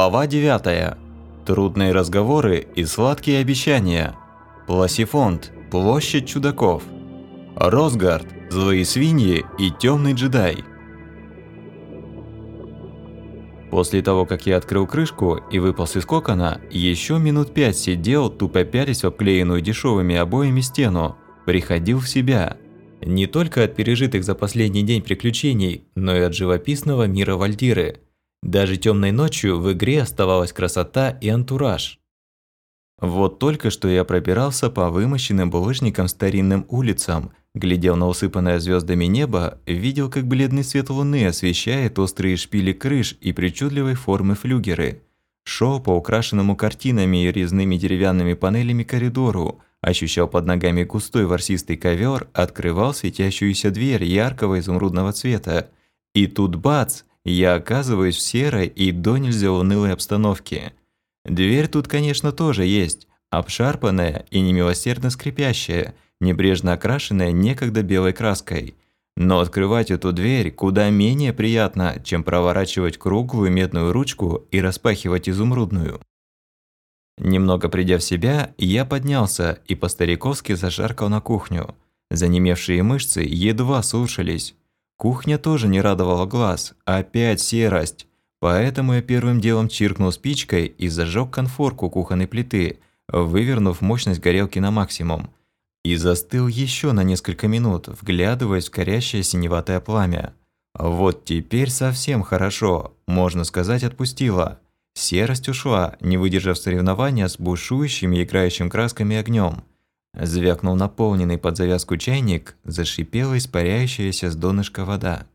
Глава 9. Трудные разговоры и сладкие обещания. Пласифонд. Площадь чудаков. Росгард. Злые свиньи и темный джедай. После того, как я открыл крышку и выполз из кокона, еще минут пять сидел, тупо пялись в обклеенную дешевыми обоями стену, приходил в себя. Не только от пережитых за последний день приключений, но и от живописного мира Вальдиры – даже темной ночью в игре оставалась красота и антураж. Вот только что я пробирался по вымощенным булыжникам старинным улицам, глядел на усыпанное звездами небо, видел, как бледный свет луны освещает острые шпили крыш и причудливой формы флюгеры. Шел по украшенному картинами и резными деревянными панелями коридору, ощущал под ногами густой ворсистый ковер, открывал светящуюся дверь яркого изумрудного цвета. И тут бац! Я оказываюсь в серой и до нельзя унылой обстановке. Дверь тут, конечно, тоже есть, обшарпанная и немилосердно скрипящая, небрежно окрашенная некогда белой краской. Но открывать эту дверь куда менее приятно, чем проворачивать круглую медную ручку и распахивать изумрудную. Немного придя в себя, я поднялся и по-стариковски зашаркал на кухню. Занемевшие мышцы едва слушались. Кухня тоже не радовала глаз, опять серость. Поэтому я первым делом чиркнул спичкой и зажег конфорку кухонной плиты, вывернув мощность горелки на максимум. И застыл еще на несколько минут, вглядываясь в горящее синеватое пламя. Вот теперь совсем хорошо, можно сказать, отпустила. Серость ушла, не выдержав соревнования с бушующим и играющим красками огнем. Звякнул наполненный под завязку чайник, зашипела испаряющаяся с донышка вода.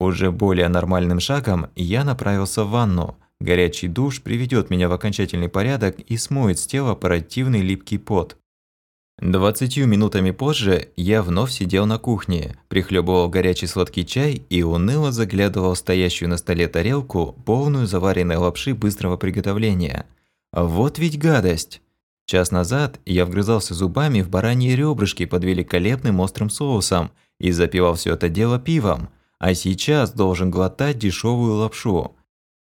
Уже более нормальным шагом я направился в ванну. Горячий душ приведет меня в окончательный порядок и смоет с тела противный липкий пот. Двадцатью минутами позже я вновь сидел на кухне, прихлебывал горячий сладкий чай и уныло заглядывал в стоящую на столе тарелку, полную заваренной лапши быстрого приготовления. Вот ведь гадость! Час назад я вгрызался зубами в бараньи ребрышки под великолепным острым соусом и запивал все это дело пивом, а сейчас должен глотать дешевую лапшу.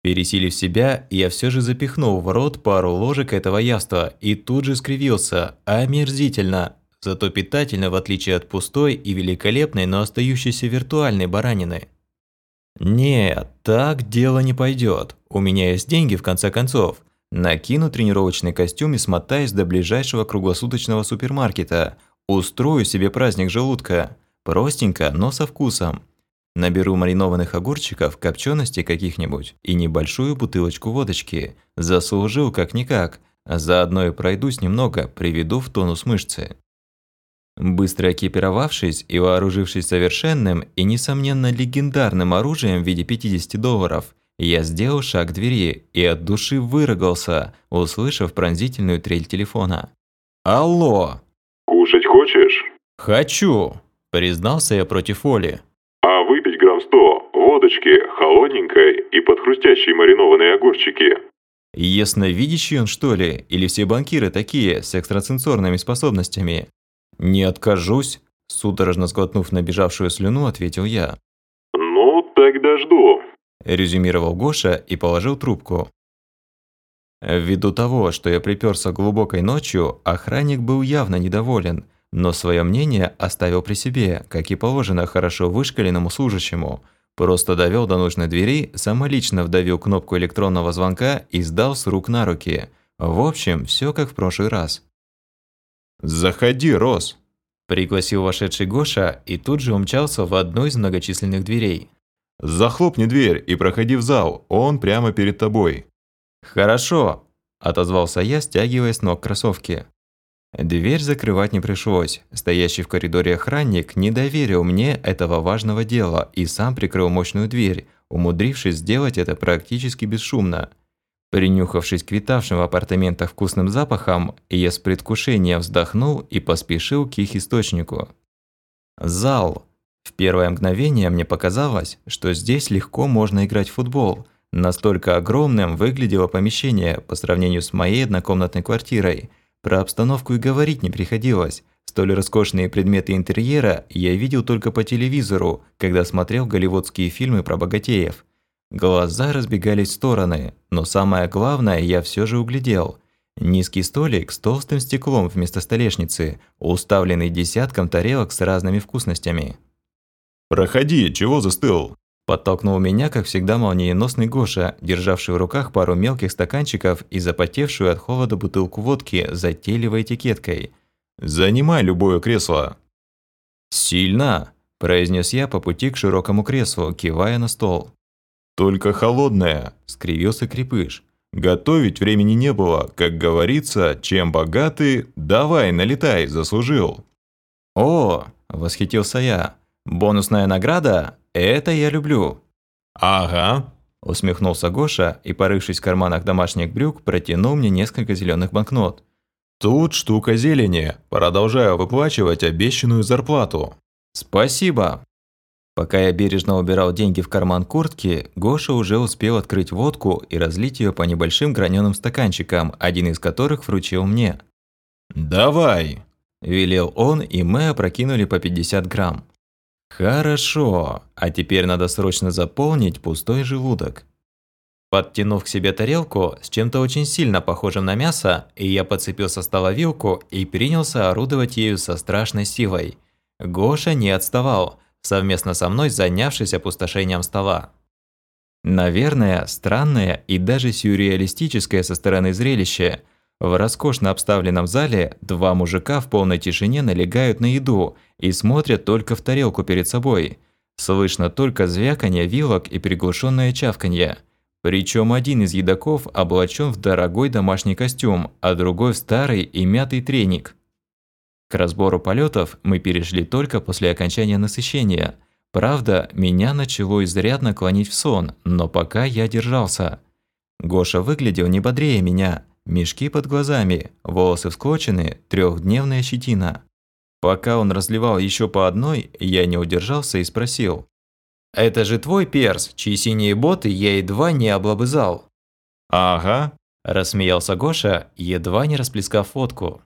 Пересилив себя, я все же запихнул в рот пару ложек этого яства и тут же скривился. Омерзительно! Зато питательно, в отличие от пустой и великолепной, но остающейся виртуальной баранины. Нет, так дело не пойдет. У меня есть деньги, в конце концов. Накину тренировочный костюм и смотаюсь до ближайшего круглосуточного супермаркета. Устрою себе праздник желудка. Простенько, но со вкусом. Наберу маринованных огурчиков, копченостей каких-нибудь и небольшую бутылочку водочки. Заслужил как-никак. Заодно и пройдусь немного, приведу в тонус мышцы. Быстро экипировавшись и вооружившись совершенным и, несомненно, легендарным оружием в виде 50 долларов, я сделал шаг к двери и от души выругался, услышав пронзительную трель телефона. «Алло!» «Кушать хочешь?» «Хочу!» – признался я против воли. «А выпить грамм сто, водочки, холодненькой и под хрустящие маринованные огурчики». Ясновидящий он, что ли? Или все банкиры такие, с экстрасенсорными способностями? «Не откажусь», – судорожно сглотнув набежавшую слюну, ответил я. «Ну, тогда жду». – резюмировал Гоша и положил трубку. Ввиду того, что я приперся глубокой ночью, охранник был явно недоволен, но свое мнение оставил при себе, как и положено хорошо вышкаленному служащему. Просто довел до нужной двери, самолично вдавил кнопку электронного звонка и сдал с рук на руки. В общем, все как в прошлый раз. «Заходи, Рос!» – пригласил вошедший Гоша и тут же умчался в одну из многочисленных дверей. «Захлопни дверь и проходи в зал, он прямо перед тобой». «Хорошо», – отозвался я, стягивая с ног кроссовки. Дверь закрывать не пришлось. Стоящий в коридоре охранник не доверил мне этого важного дела и сам прикрыл мощную дверь, умудрившись сделать это практически бесшумно. Принюхавшись к витавшим в апартаментах вкусным запахам, я с предвкушением вздохнул и поспешил к их источнику. Зал. В первое мгновение мне показалось, что здесь легко можно играть в футбол. Настолько огромным выглядело помещение по сравнению с моей однокомнатной квартирой. Про обстановку и говорить не приходилось. Столь роскошные предметы интерьера я видел только по телевизору, когда смотрел голливудские фильмы про богатеев. Глаза разбегались в стороны, но самое главное я все же углядел. Низкий столик с толстым стеклом вместо столешницы, уставленный десятком тарелок с разными вкусностями. «Проходи, чего застыл?» Подтолкнул меня, как всегда, молниеносный Гоша, державший в руках пару мелких стаканчиков и запотевшую от холода бутылку водки с затейливой этикеткой. «Занимай любое кресло». «Сильно!» – произнес я по пути к широкому креслу, кивая на стол. «Только холодное», – скривился крепыш. «Готовить времени не было. Как говорится, чем богаты, давай, налетай, заслужил». «О!» – восхитился я. «Бонусная награда? Это я люблю». «Ага», – усмехнулся Гоша и, порывшись в карманах домашних брюк, протянул мне несколько зеленых банкнот. «Тут штука зелени. Продолжаю выплачивать обещанную зарплату». «Спасибо». Пока я бережно убирал деньги в карман куртки, Гоша уже успел открыть водку и разлить ее по небольшим граненым стаканчикам, один из которых вручил мне. «Давай!» – велел он, и мы опрокинули по 50 грамм. Хорошо, а теперь надо срочно заполнить пустой желудок. Подтянув к себе тарелку с чем-то очень сильно похожим на мясо, я подцепил со стола вилку и принялся орудовать ею со страшной силой. Гоша не отставал, совместно со мной занявшись опустошением стола. Наверное, странное и даже сюрреалистическое со стороны зрелище – в роскошно обставленном зале два мужика в полной тишине налегают на еду и смотрят только в тарелку перед собой. Слышно только звяканье вилок и приглушенное чавканье. Причем один из едоков облачен в дорогой домашний костюм, а другой в старый и мятый треник. К разбору полетов мы перешли только после окончания насыщения. Правда, меня начало изрядно клонить в сон, но пока я держался. Гоша выглядел не бодрее меня, Мешки под глазами, волосы всклочены, трехдневная щетина. Пока он разливал еще по одной, я не удержался и спросил. «Это же твой перс, чьи синие боты я едва не облобызал?» «Ага», – рассмеялся Гоша, едва не расплескав фотку.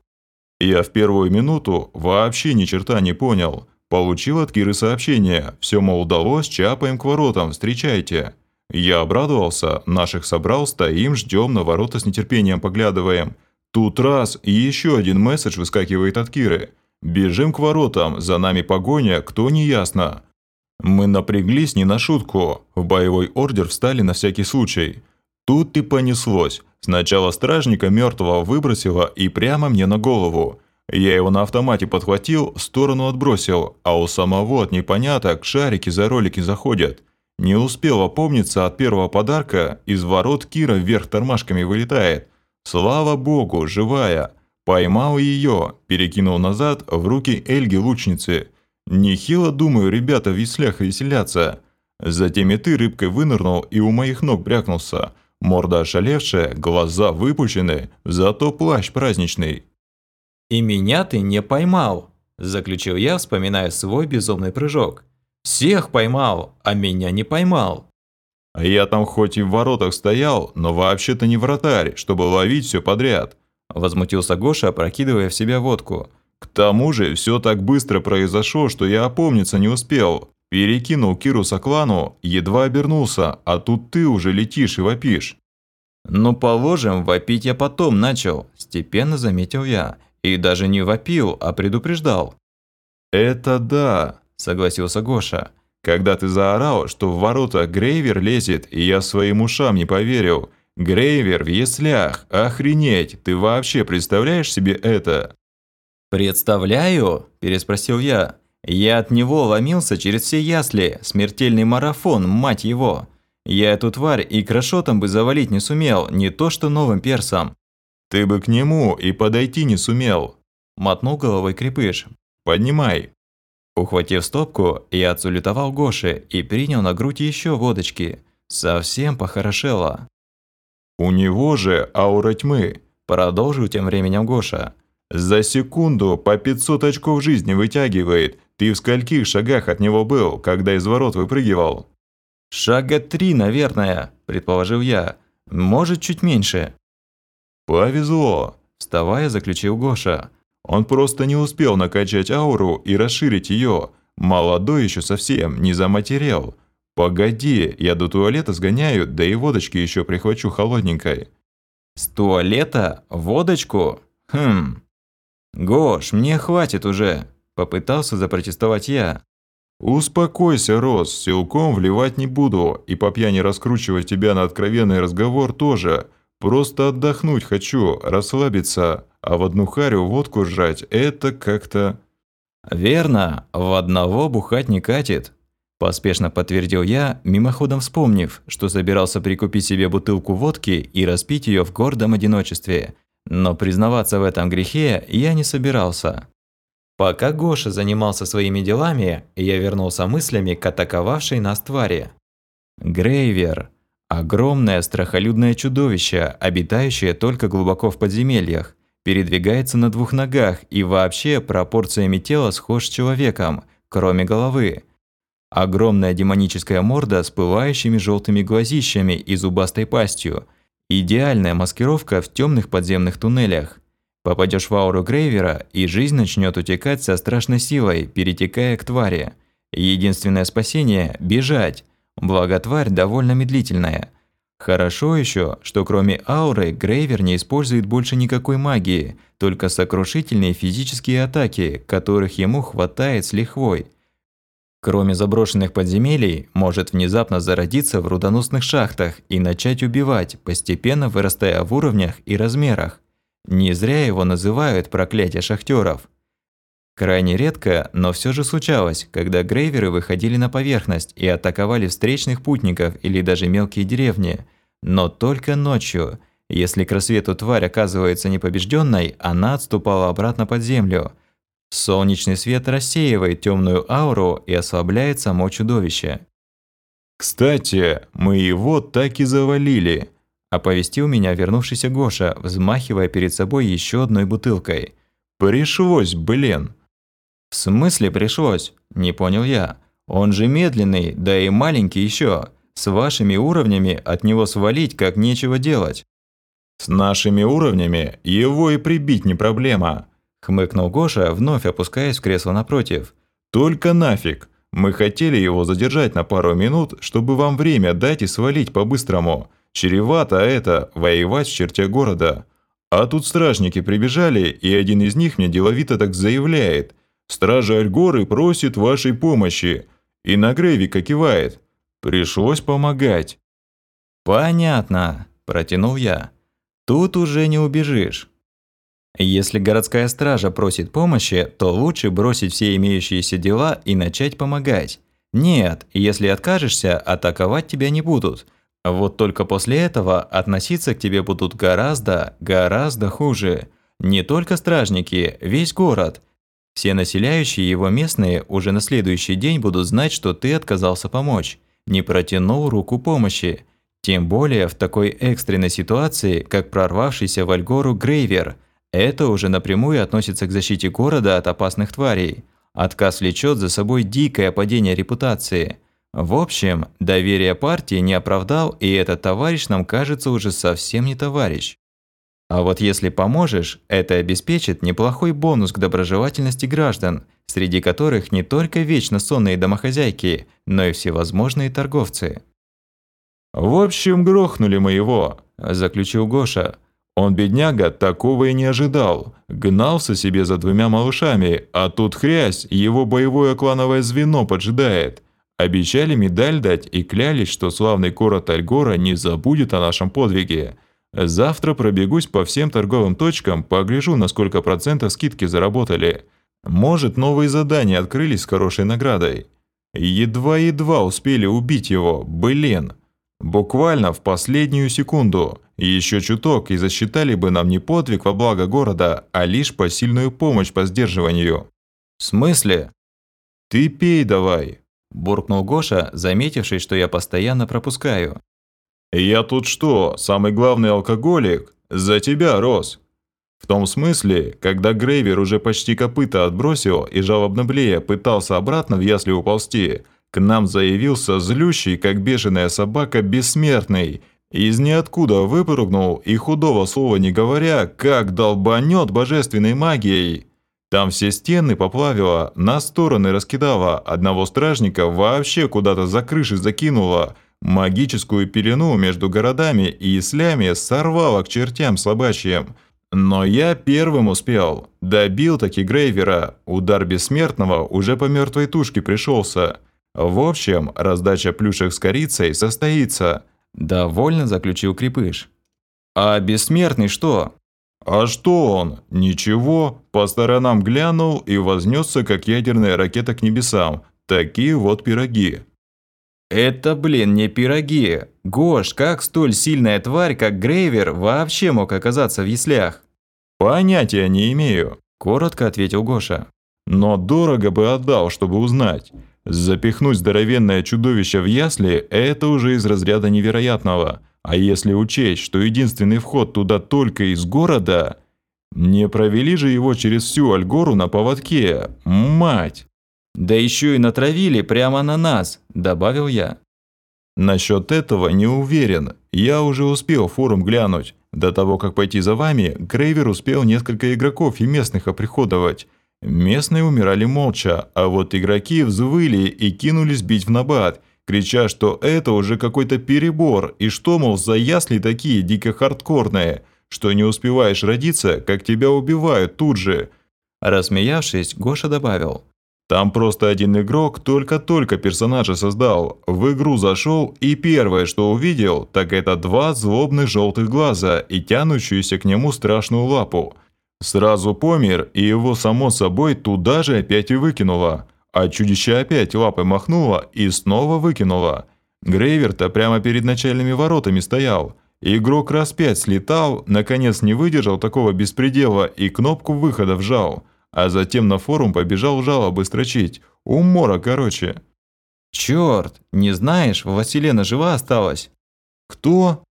«Я в первую минуту вообще ни черта не понял. Получил от Киры сообщение, все, мол, удалось, чапаем к воротам, встречайте. Я обрадовался, наших собрал, стоим, ждем, на ворота с нетерпением поглядываем. Тут раз, и еще один месседж выскакивает от Киры. Бежим к воротам, за нами погоня, кто не ясно. Мы напряглись не на шутку, в боевой ордер встали на всякий случай. Тут и понеслось. Сначала стражника мертвого выбросило и прямо мне на голову. Я его на автомате подхватил, в сторону отбросил, а у самого от непоняток шарики за ролики заходят. Не успел опомниться от первого подарка, из ворот Кира вверх тормашками вылетает. Слава богу, живая. Поймал ее, перекинул назад в руки Эльги-лучницы. Нехило, думаю, ребята в веслях веселятся. Затем и ты рыбкой вынырнул и у моих ног брякнулся. Морда ошалевшая, глаза выпущены, зато плащ праздничный. «И меня ты не поймал», – заключил я, вспоминая свой безумный прыжок. Всех поймал, а меня не поймал. А я там хоть и в воротах стоял, но вообще-то не вратарь, чтобы ловить все подряд. Возмутился Гоша, опрокидывая в себя водку. К тому же все так быстро произошло, что я опомниться не успел. Перекинул Киру Соклану, едва обернулся, а тут ты уже летишь и вопишь. «Ну, положим, вопить я потом начал», – степенно заметил я. И даже не вопил, а предупреждал. «Это да», согласился Гоша. «Когда ты заорал, что в ворота Грейвер лезет, и я своим ушам не поверил. Грейвер в яслях, охренеть, ты вообще представляешь себе это?» «Представляю?» – переспросил я. «Я от него ломился через все ясли, смертельный марафон, мать его. Я эту тварь и крошотом бы завалить не сумел, не то что новым персом». «Ты бы к нему и подойти не сумел», – мотнул головой крепыш. «Поднимай». Ухватив стопку, я отсулетовал Гоше и принял на грудь еще водочки. Совсем похорошело. «У него же аура тьмы», – продолжил тем временем Гоша. «За секунду по 500 очков жизни вытягивает. Ты в скольких шагах от него был, когда из ворот выпрыгивал?» «Шага три, наверное», – предположил я. «Может, чуть меньше». «Повезло», – вставая, заключил Гоша. Он просто не успел накачать ауру и расширить ее. Молодой еще совсем, не заматерел. Погоди, я до туалета сгоняю, да и водочки еще прихвачу холодненькой. С туалета? Водочку? Хм. Гош, мне хватит уже. Попытался запротестовать я. «Успокойся, Рос, силком вливать не буду, и по пьяни раскручивать тебя на откровенный разговор тоже. Просто отдохнуть хочу, расслабиться, а в одну харю водку жрать – это как-то…» «Верно, в одного бухать не катит», – поспешно подтвердил я, мимоходом вспомнив, что собирался прикупить себе бутылку водки и распить ее в гордом одиночестве. Но признаваться в этом грехе я не собирался. Пока Гоша занимался своими делами, я вернулся мыслями к атаковавшей нас твари. Грейвер – огромное страхолюдное чудовище, обитающее только глубоко в подземельях, передвигается на двух ногах и вообще пропорциями тела схож с человеком, кроме головы. Огромная демоническая морда с пылающими желтыми глазищами и зубастой пастью. Идеальная маскировка в темных подземных туннелях. Попадешь в ауру Грейвера, и жизнь начнет утекать со страшной силой, перетекая к твари. Единственное спасение – бежать. Благо тварь довольно медлительная. Хорошо еще, что кроме ауры Грейвер не использует больше никакой магии, только сокрушительные физические атаки, которых ему хватает с лихвой. Кроме заброшенных подземелий, может внезапно зародиться в рудоносных шахтах и начать убивать, постепенно вырастая в уровнях и размерах. Не зря его называют проклятие шахтеров. Крайне редко, но все же случалось, когда грейверы выходили на поверхность и атаковали встречных путников или даже мелкие деревни, но только ночью. Если к рассвету тварь оказывается непобежденной, она отступала обратно под землю. Солнечный свет рассеивает темную ауру и ослабляет само чудовище. «Кстати, мы его так и завалили», Оповестил меня вернувшийся Гоша, взмахивая перед собой еще одной бутылкой. «Пришлось, блин!» «В смысле пришлось?» – не понял я. «Он же медленный, да и маленький еще. С вашими уровнями от него свалить как нечего делать». «С нашими уровнями его и прибить не проблема», – хмыкнул Гоша, вновь опускаясь в кресло напротив. «Только нафиг! Мы хотели его задержать на пару минут, чтобы вам время дать и свалить по-быстрому. Чревато это – воевать в черте города. А тут стражники прибежали, и один из них мне деловито так заявляет. «Стража Альгоры просит вашей помощи». И на Грейвика кивает. Пришлось помогать. «Понятно», – протянул я. «Тут уже не убежишь». Если городская стража просит помощи, то лучше бросить все имеющиеся дела и начать помогать. Нет, если откажешься, атаковать тебя не будут – вот только после этого относиться к тебе будут гораздо, гораздо хуже. Не только стражники, весь город. Все населяющие его местные уже на следующий день будут знать, что ты отказался помочь, не протянул руку помощи. Тем более в такой экстренной ситуации, как прорвавшийся в Альгору Грейвер. Это уже напрямую относится к защите города от опасных тварей. Отказ влечет за собой дикое падение репутации – в общем, доверие партии не оправдал, и этот товарищ нам кажется уже совсем не товарищ. А вот если поможешь, это обеспечит неплохой бонус к доброжелательности граждан, среди которых не только вечно сонные домохозяйки, но и всевозможные торговцы. «В общем, грохнули мы его», – заключил Гоша. «Он, бедняга, такого и не ожидал. Гнался себе за двумя малышами, а тут хрясь, его боевое клановое звено поджидает». Обещали медаль дать и клялись, что славный город Альгора не забудет о нашем подвиге. Завтра пробегусь по всем торговым точкам, погляжу, на сколько процентов скидки заработали. Может, новые задания открылись с хорошей наградой. Едва-едва успели убить его, блин. Буквально в последнюю секунду. Еще чуток и засчитали бы нам не подвиг во благо города, а лишь посильную помощь по сдерживанию. В смысле? Ты пей давай, буркнул Гоша, заметивший, что я постоянно пропускаю. «Я тут что, самый главный алкоголик? За тебя, Рос!» В том смысле, когда Грейвер уже почти копыта отбросил и жалобно блея пытался обратно в ясли уползти, к нам заявился злющий, как бешеная собака, бессмертный. Из ниоткуда выпрыгнул и худого слова не говоря, как долбанет божественной магией. Там все стены поплавило, на стороны раскидало, одного стражника вообще куда-то за крыши закинуло, магическую пелену между городами и ислями сорвало к чертям собачьим. Но я первым успел. Добил таки Грейвера. Удар бессмертного уже по мертвой тушке пришелся. В общем, раздача плюшек с корицей состоится. Довольно заключил Крепыш. А бессмертный что? А что он? Ничего. По сторонам глянул и вознесся, как ядерная ракета к небесам. Такие вот пироги. Это, блин, не пироги. Гош, как столь сильная тварь, как Грейвер, вообще мог оказаться в яслях? Понятия не имею, коротко ответил Гоша. Но дорого бы отдал, чтобы узнать. Запихнуть здоровенное чудовище в ясли – это уже из разряда невероятного. А если учесть, что единственный вход туда только из города, не провели же его через всю Альгору на поводке, мать! Да еще и натравили прямо на нас, добавил я. Насчет этого не уверен. Я уже успел форум глянуть. До того, как пойти за вами, Грейвер успел несколько игроков и местных оприходовать. Местные умирали молча, а вот игроки взвыли и кинулись бить в набат, крича, что это уже какой-то перебор, и что, мол, за ясли такие дико хардкорные, что не успеваешь родиться, как тебя убивают тут же. Рассмеявшись, Гоша добавил. Там просто один игрок только-только персонажа создал, в игру зашел и первое, что увидел, так это два злобных желтых глаза и тянущуюся к нему страшную лапу. Сразу помер, и его само собой туда же опять и выкинуло. А чудище опять лапой махнуло и снова выкинуло. Грейвер-то прямо перед начальными воротами стоял. Игрок раз пять слетал, наконец не выдержал такого беспредела и кнопку выхода вжал. А затем на форум побежал жалобы строчить. Умора, короче. Черт, не знаешь, Василена жива осталась? Кто?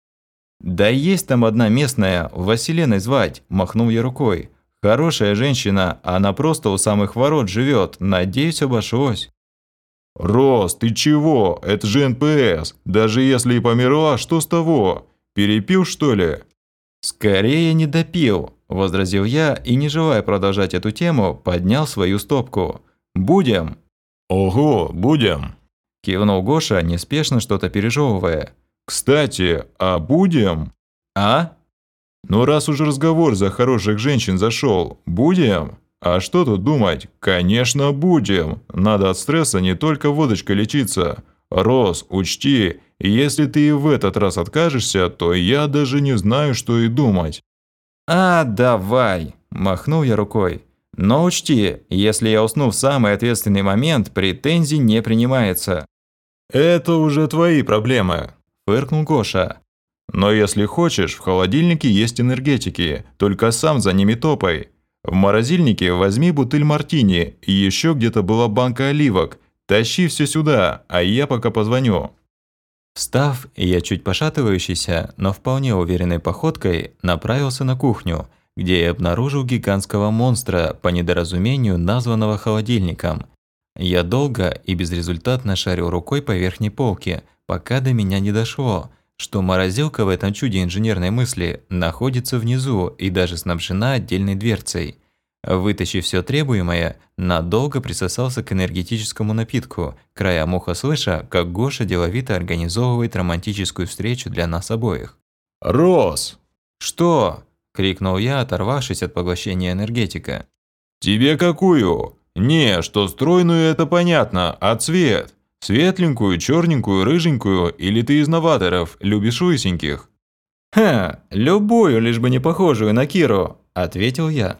«Да есть там одна местная, Василеной звать», – махнул я рукой. «Хорошая женщина, она просто у самых ворот живет. надеюсь, обошлось». «Рос, ты чего? Это же НПС. Даже если и померла, что с того? Перепил, что ли?» «Скорее не допил», – возразил я и, не желая продолжать эту тему, поднял свою стопку. «Будем?» «Ага, будем!» – кивнул Гоша, неспешно что-то пережевывая. «Кстати, а будем?» «А?» «Ну раз уже разговор за хороших женщин зашел, будем?» «А что тут думать? Конечно, будем. Надо от стресса не только водочкой лечиться. Рос, учти, если ты и в этот раз откажешься, то я даже не знаю, что и думать». «А, давай!» – махнул я рукой. «Но учти, если я усну в самый ответственный момент, претензий не принимается». «Это уже твои проблемы», фыркнул Гоша. «Но если хочешь, в холодильнике есть энергетики, только сам за ними топай. В морозильнике возьми бутыль мартини, и еще где-то была банка оливок. Тащи все сюда, а я пока позвоню». Встав, я чуть пошатывающийся, но вполне уверенной походкой направился на кухню, где я обнаружил гигантского монстра, по недоразумению названного холодильником. Я долго и безрезультатно шарил рукой по верхней полке, пока до меня не дошло, что морозилка в этом чуде инженерной мысли находится внизу и даже снабжена отдельной дверцей. Вытащив все требуемое, надолго присосался к энергетическому напитку, края муха слыша, как Гоша деловито организовывает романтическую встречу для нас обоих. «Рос!» «Что?» – крикнул я, оторвавшись от поглощения энергетика. «Тебе какую?» «Не, что стройную это понятно, а цвет?» Светленькую, черненькую, рыженькую или ты из новаторов, любишь лысеньких?» «Ха, любую, лишь бы не похожую на Киру», – ответил я.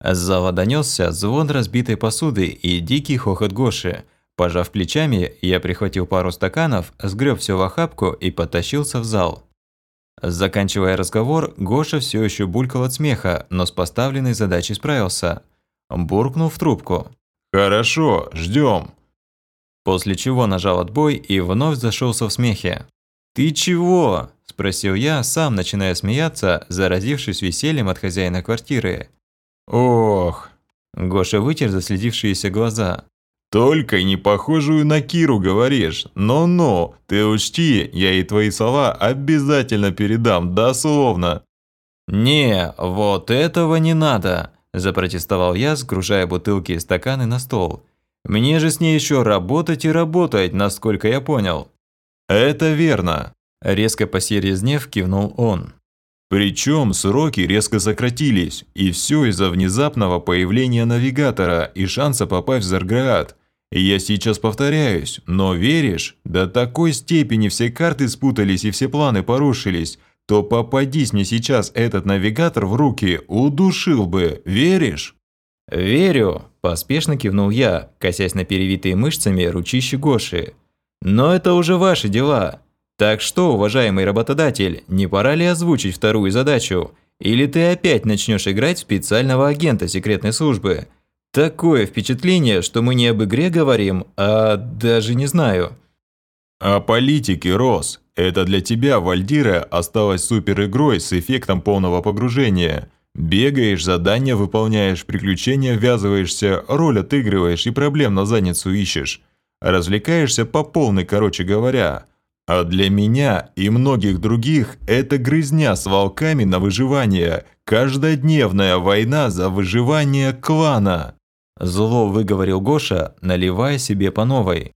С зала донесся звон разбитой посуды и дикий хохот Гоши. Пожав плечами, я прихватил пару стаканов, сгреб все в охапку и потащился в зал. Заканчивая разговор, Гоша все еще булькал от смеха, но с поставленной задачей справился. Буркнул в трубку. «Хорошо, ждем после чего нажал отбой и вновь зашелся в смехе. «Ты чего?» – спросил я, сам начиная смеяться, заразившись весельем от хозяина квартиры. «Ох!» – Гоша вытер заследившиеся глаза. «Только не похожую на Киру говоришь. Но-но, ты учти, я и твои слова обязательно передам, дословно». «Не, вот этого не надо. – запротестовал я, сгружая бутылки и стаканы на стол. «Мне же с ней еще работать и работать, насколько я понял». «Это верно», – резко посерьезнев кивнул он. Причем сроки резко сократились, и все из-за внезапного появления навигатора и шанса попасть в Зарград. Я сейчас повторяюсь, но веришь, до такой степени все карты спутались и все планы порушились, то попадись мне сейчас этот навигатор в руки, удушил бы, веришь? «Верю», – поспешно кивнул я, косясь на перевитые мышцами ручищи Гоши. «Но это уже ваши дела. Так что, уважаемый работодатель, не пора ли озвучить вторую задачу? Или ты опять начнешь играть специального агента секретной службы? Такое впечатление, что мы не об игре говорим, а даже не знаю. О политике, Рос. Это для тебя, Вальдира, осталось суперигрой с эффектом полного погружения. Бегаешь, задания выполняешь, приключения ввязываешься, роль отыгрываешь и проблем на задницу ищешь. Развлекаешься по полной, короче говоря. А для меня и многих других это грызня с волками на выживание, каждодневная война за выживание клана. Зло выговорил Гоша, наливая себе по новой.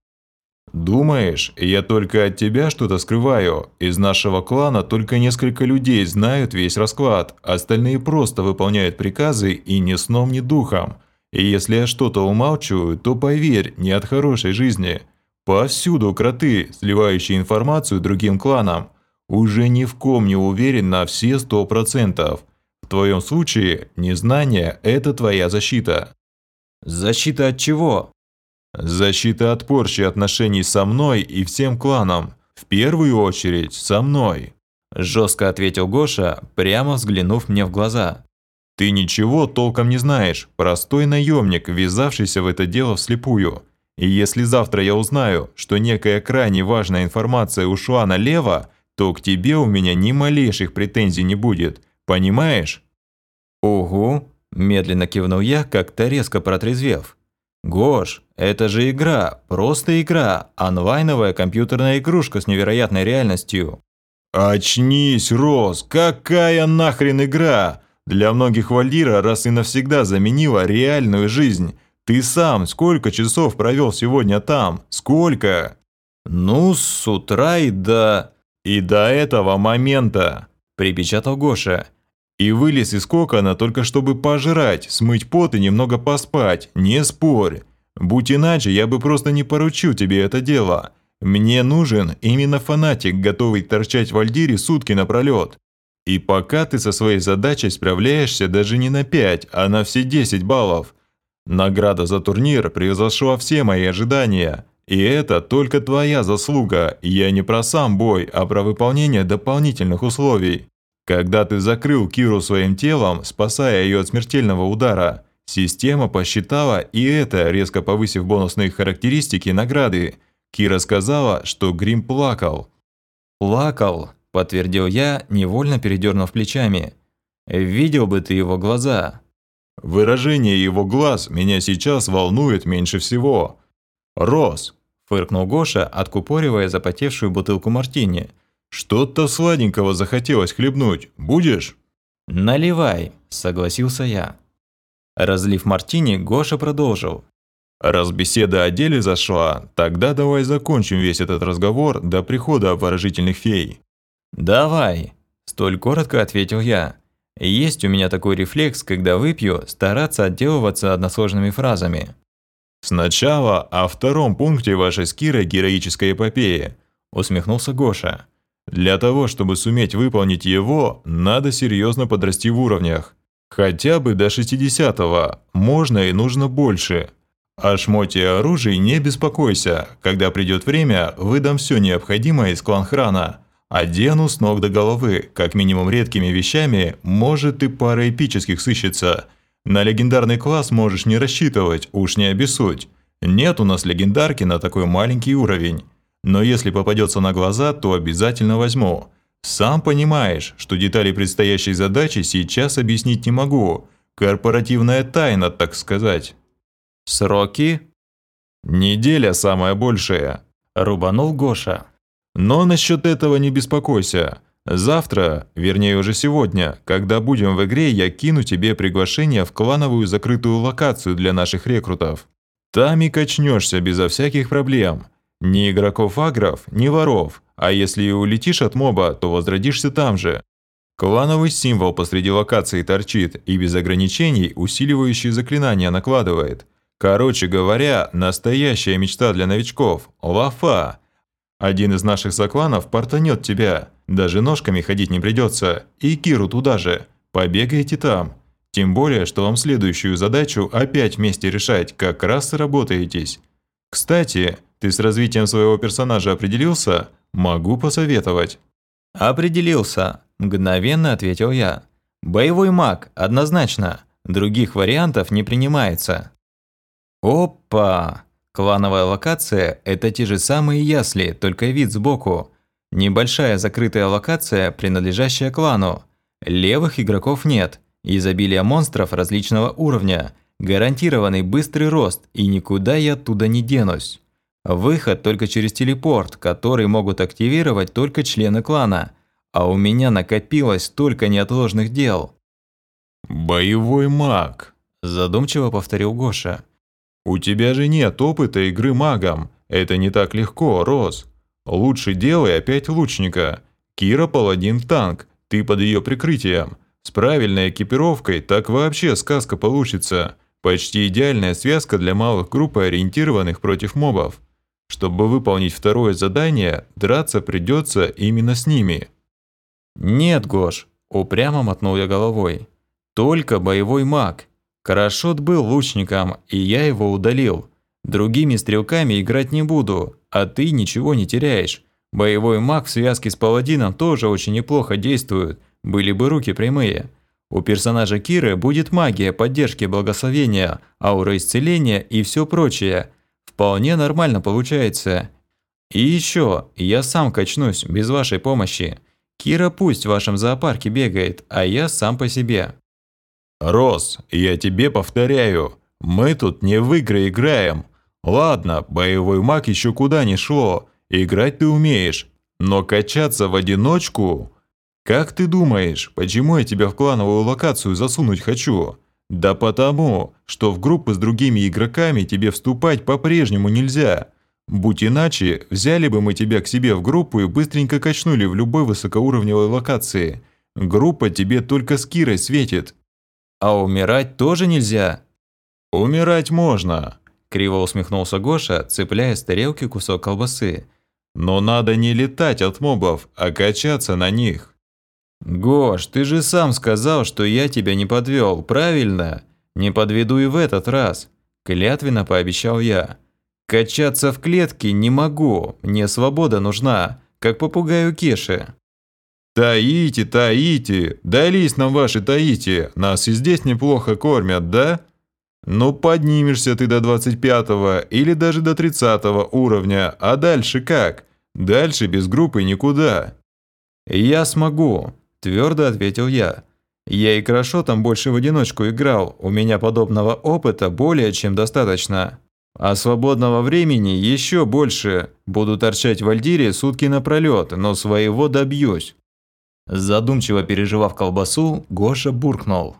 «Думаешь, я только от тебя что-то скрываю? Из нашего клана только несколько людей знают весь расклад, остальные просто выполняют приказы и ни сном, ни духом. И если я что-то умалчиваю, то поверь, не от хорошей жизни. Повсюду кроты, сливающие информацию другим кланам. Уже ни в ком не уверен на все сто процентов. В твоем случае, незнание – это твоя защита. Защита от чего? Защита от порчи отношений со мной и всем кланам. В первую очередь, со мной. Жестко ответил Гоша, прямо взглянув мне в глаза. Ты ничего толком не знаешь, простой наемник, ввязавшийся в это дело вслепую. И если завтра я узнаю, что некая крайне важная информация ушла налево, то к тебе у меня ни малейших претензий не будет. Понимаешь? Угу, медленно кивнул я, как-то резко протрезвев. Гош, это же игра, просто игра, онлайновая компьютерная игрушка с невероятной реальностью. Очнись, Рос, какая нахрен игра? Для многих Вальдира раз и навсегда заменила реальную жизнь. Ты сам сколько часов провел сегодня там? Сколько? Ну, с утра и до... И до этого момента, припечатал Гоша. И вылез из кокона только чтобы пожрать, смыть пот и немного поспать, не спорь. Будь иначе, я бы просто не поручил тебе это дело. Мне нужен именно фанатик, готовый торчать в Альдире сутки напролет. И пока ты со своей задачей справляешься даже не на 5, а на все 10 баллов – Награда за турнир превзошла все мои ожидания. И это только твоя заслуга, я не про сам бой, а про выполнение дополнительных условий. Когда ты закрыл Киру своим телом, спасая ее от смертельного удара, система посчитала и это, резко повысив бонусные характеристики награды. Кира сказала, что Грим плакал. «Плакал», – подтвердил я, невольно передернув плечами. «Видел бы ты его глаза, Выражение его глаз меня сейчас волнует меньше всего. «Рос!» – фыркнул Гоша, откупоривая запотевшую бутылку мартини. «Что-то сладенького захотелось хлебнуть. Будешь?» «Наливай», – согласился я. Разлив мартини, Гоша продолжил. «Раз беседа о деле зашла, тогда давай закончим весь этот разговор до прихода обворожительных фей». «Давай», – столь коротко ответил я. Есть у меня такой рефлекс, когда выпью, стараться отделываться односложными фразами. «Сначала о втором пункте вашей с Кирой героической эпопеи», – усмехнулся Гоша. «Для того, чтобы суметь выполнить его, надо серьезно подрасти в уровнях. Хотя бы до 60-го, можно и нужно больше. О шмоте и не беспокойся, когда придет время, выдам все необходимое из клан-храна. Одену с ног до головы, как минимум редкими вещами, может и пара эпических сыщется. На легендарный класс можешь не рассчитывать, уж не обессудь. Нет у нас легендарки на такой маленький уровень. Но если попадется на глаза, то обязательно возьму. Сам понимаешь, что детали предстоящей задачи сейчас объяснить не могу. Корпоративная тайна, так сказать. Сроки? Неделя самая большая. Рубанул Гоша. Но насчет этого не беспокойся. Завтра, вернее уже сегодня, когда будем в игре, я кину тебе приглашение в клановую закрытую локацию для наших рекрутов. Там и качнешься безо всяких проблем. Ни игроков-агров, ни воров, а если и улетишь от моба, то возродишься там же. Клановый символ посреди локации торчит и без ограничений усиливающие заклинания накладывает. Короче говоря, настоящая мечта для новичков – лафа. Один из наших сокланов портанет тебя, даже ножками ходить не придется, и Киру туда же. Побегайте там. Тем более, что вам следующую задачу опять вместе решать, как раз сработаетесь. Кстати, ты с развитием своего персонажа определился? Могу посоветовать. Определился, мгновенно ответил я. Боевой маг, однозначно. Других вариантов не принимается. Опа! Клановая локация – это те же самые ясли, только вид сбоку. Небольшая закрытая локация, принадлежащая клану. Левых игроков нет. Изобилие монстров различного уровня. Гарантированный быстрый рост, и никуда я оттуда не денусь. Выход только через телепорт, который могут активировать только члены клана. А у меня накопилось столько неотложных дел. «Боевой маг», – задумчиво повторил Гоша. «У тебя же нет опыта игры магом. Это не так легко, Рос. Лучше делай опять лучника. Кира паладин танк, ты под ее прикрытием. С правильной экипировкой так вообще сказка получится. Почти идеальная связка для малых групп, ориентированных против мобов. Чтобы выполнить второе задание, драться придется именно с ними. «Нет, Гош», – упрямо мотнул я головой. «Только боевой маг. Карашот был лучником, и я его удалил. Другими стрелками играть не буду, а ты ничего не теряешь. Боевой маг в связке с паладином тоже очень неплохо действует, были бы руки прямые. У персонажа Киры будет магия поддержки благословения, аура исцеления и все прочее – Вполне нормально получается. И еще, я сам качнусь без вашей помощи. Кира пусть в вашем зоопарке бегает, а я сам по себе. Рос, я тебе повторяю, мы тут не в игры играем. Ладно, боевой маг еще куда не шло, играть ты умеешь, но качаться в одиночку... Как ты думаешь, почему я тебя в клановую локацию засунуть хочу? Да потому, что в группы с другими игроками тебе вступать по-прежнему нельзя. Будь иначе, взяли бы мы тебя к себе в группу и быстренько качнули в любой высокоуровневой локации. Группа тебе только с Кирой светит. А умирать тоже нельзя? Умирать можно, криво усмехнулся Гоша, цепляя с тарелки кусок колбасы. Но надо не летать от мобов, а качаться на них. «Гош, ты же сам сказал, что я тебя не подвел, правильно? Не подведу и в этот раз», – клятвенно пообещал я. «Качаться в клетке не могу, мне свобода нужна, как попугаю Кеши». «Таите, таите, дались нам ваши таите, нас и здесь неплохо кормят, да? Ну поднимешься ты до 25 или даже до 30 уровня, а дальше как? Дальше без группы никуда». «Я смогу», Твердо ответил я. Я и там больше в одиночку играл, у меня подобного опыта более чем достаточно. А свободного времени еще больше. Буду торчать в Альдире сутки напролет, но своего добьюсь. Задумчиво переживав колбасу, Гоша буркнул.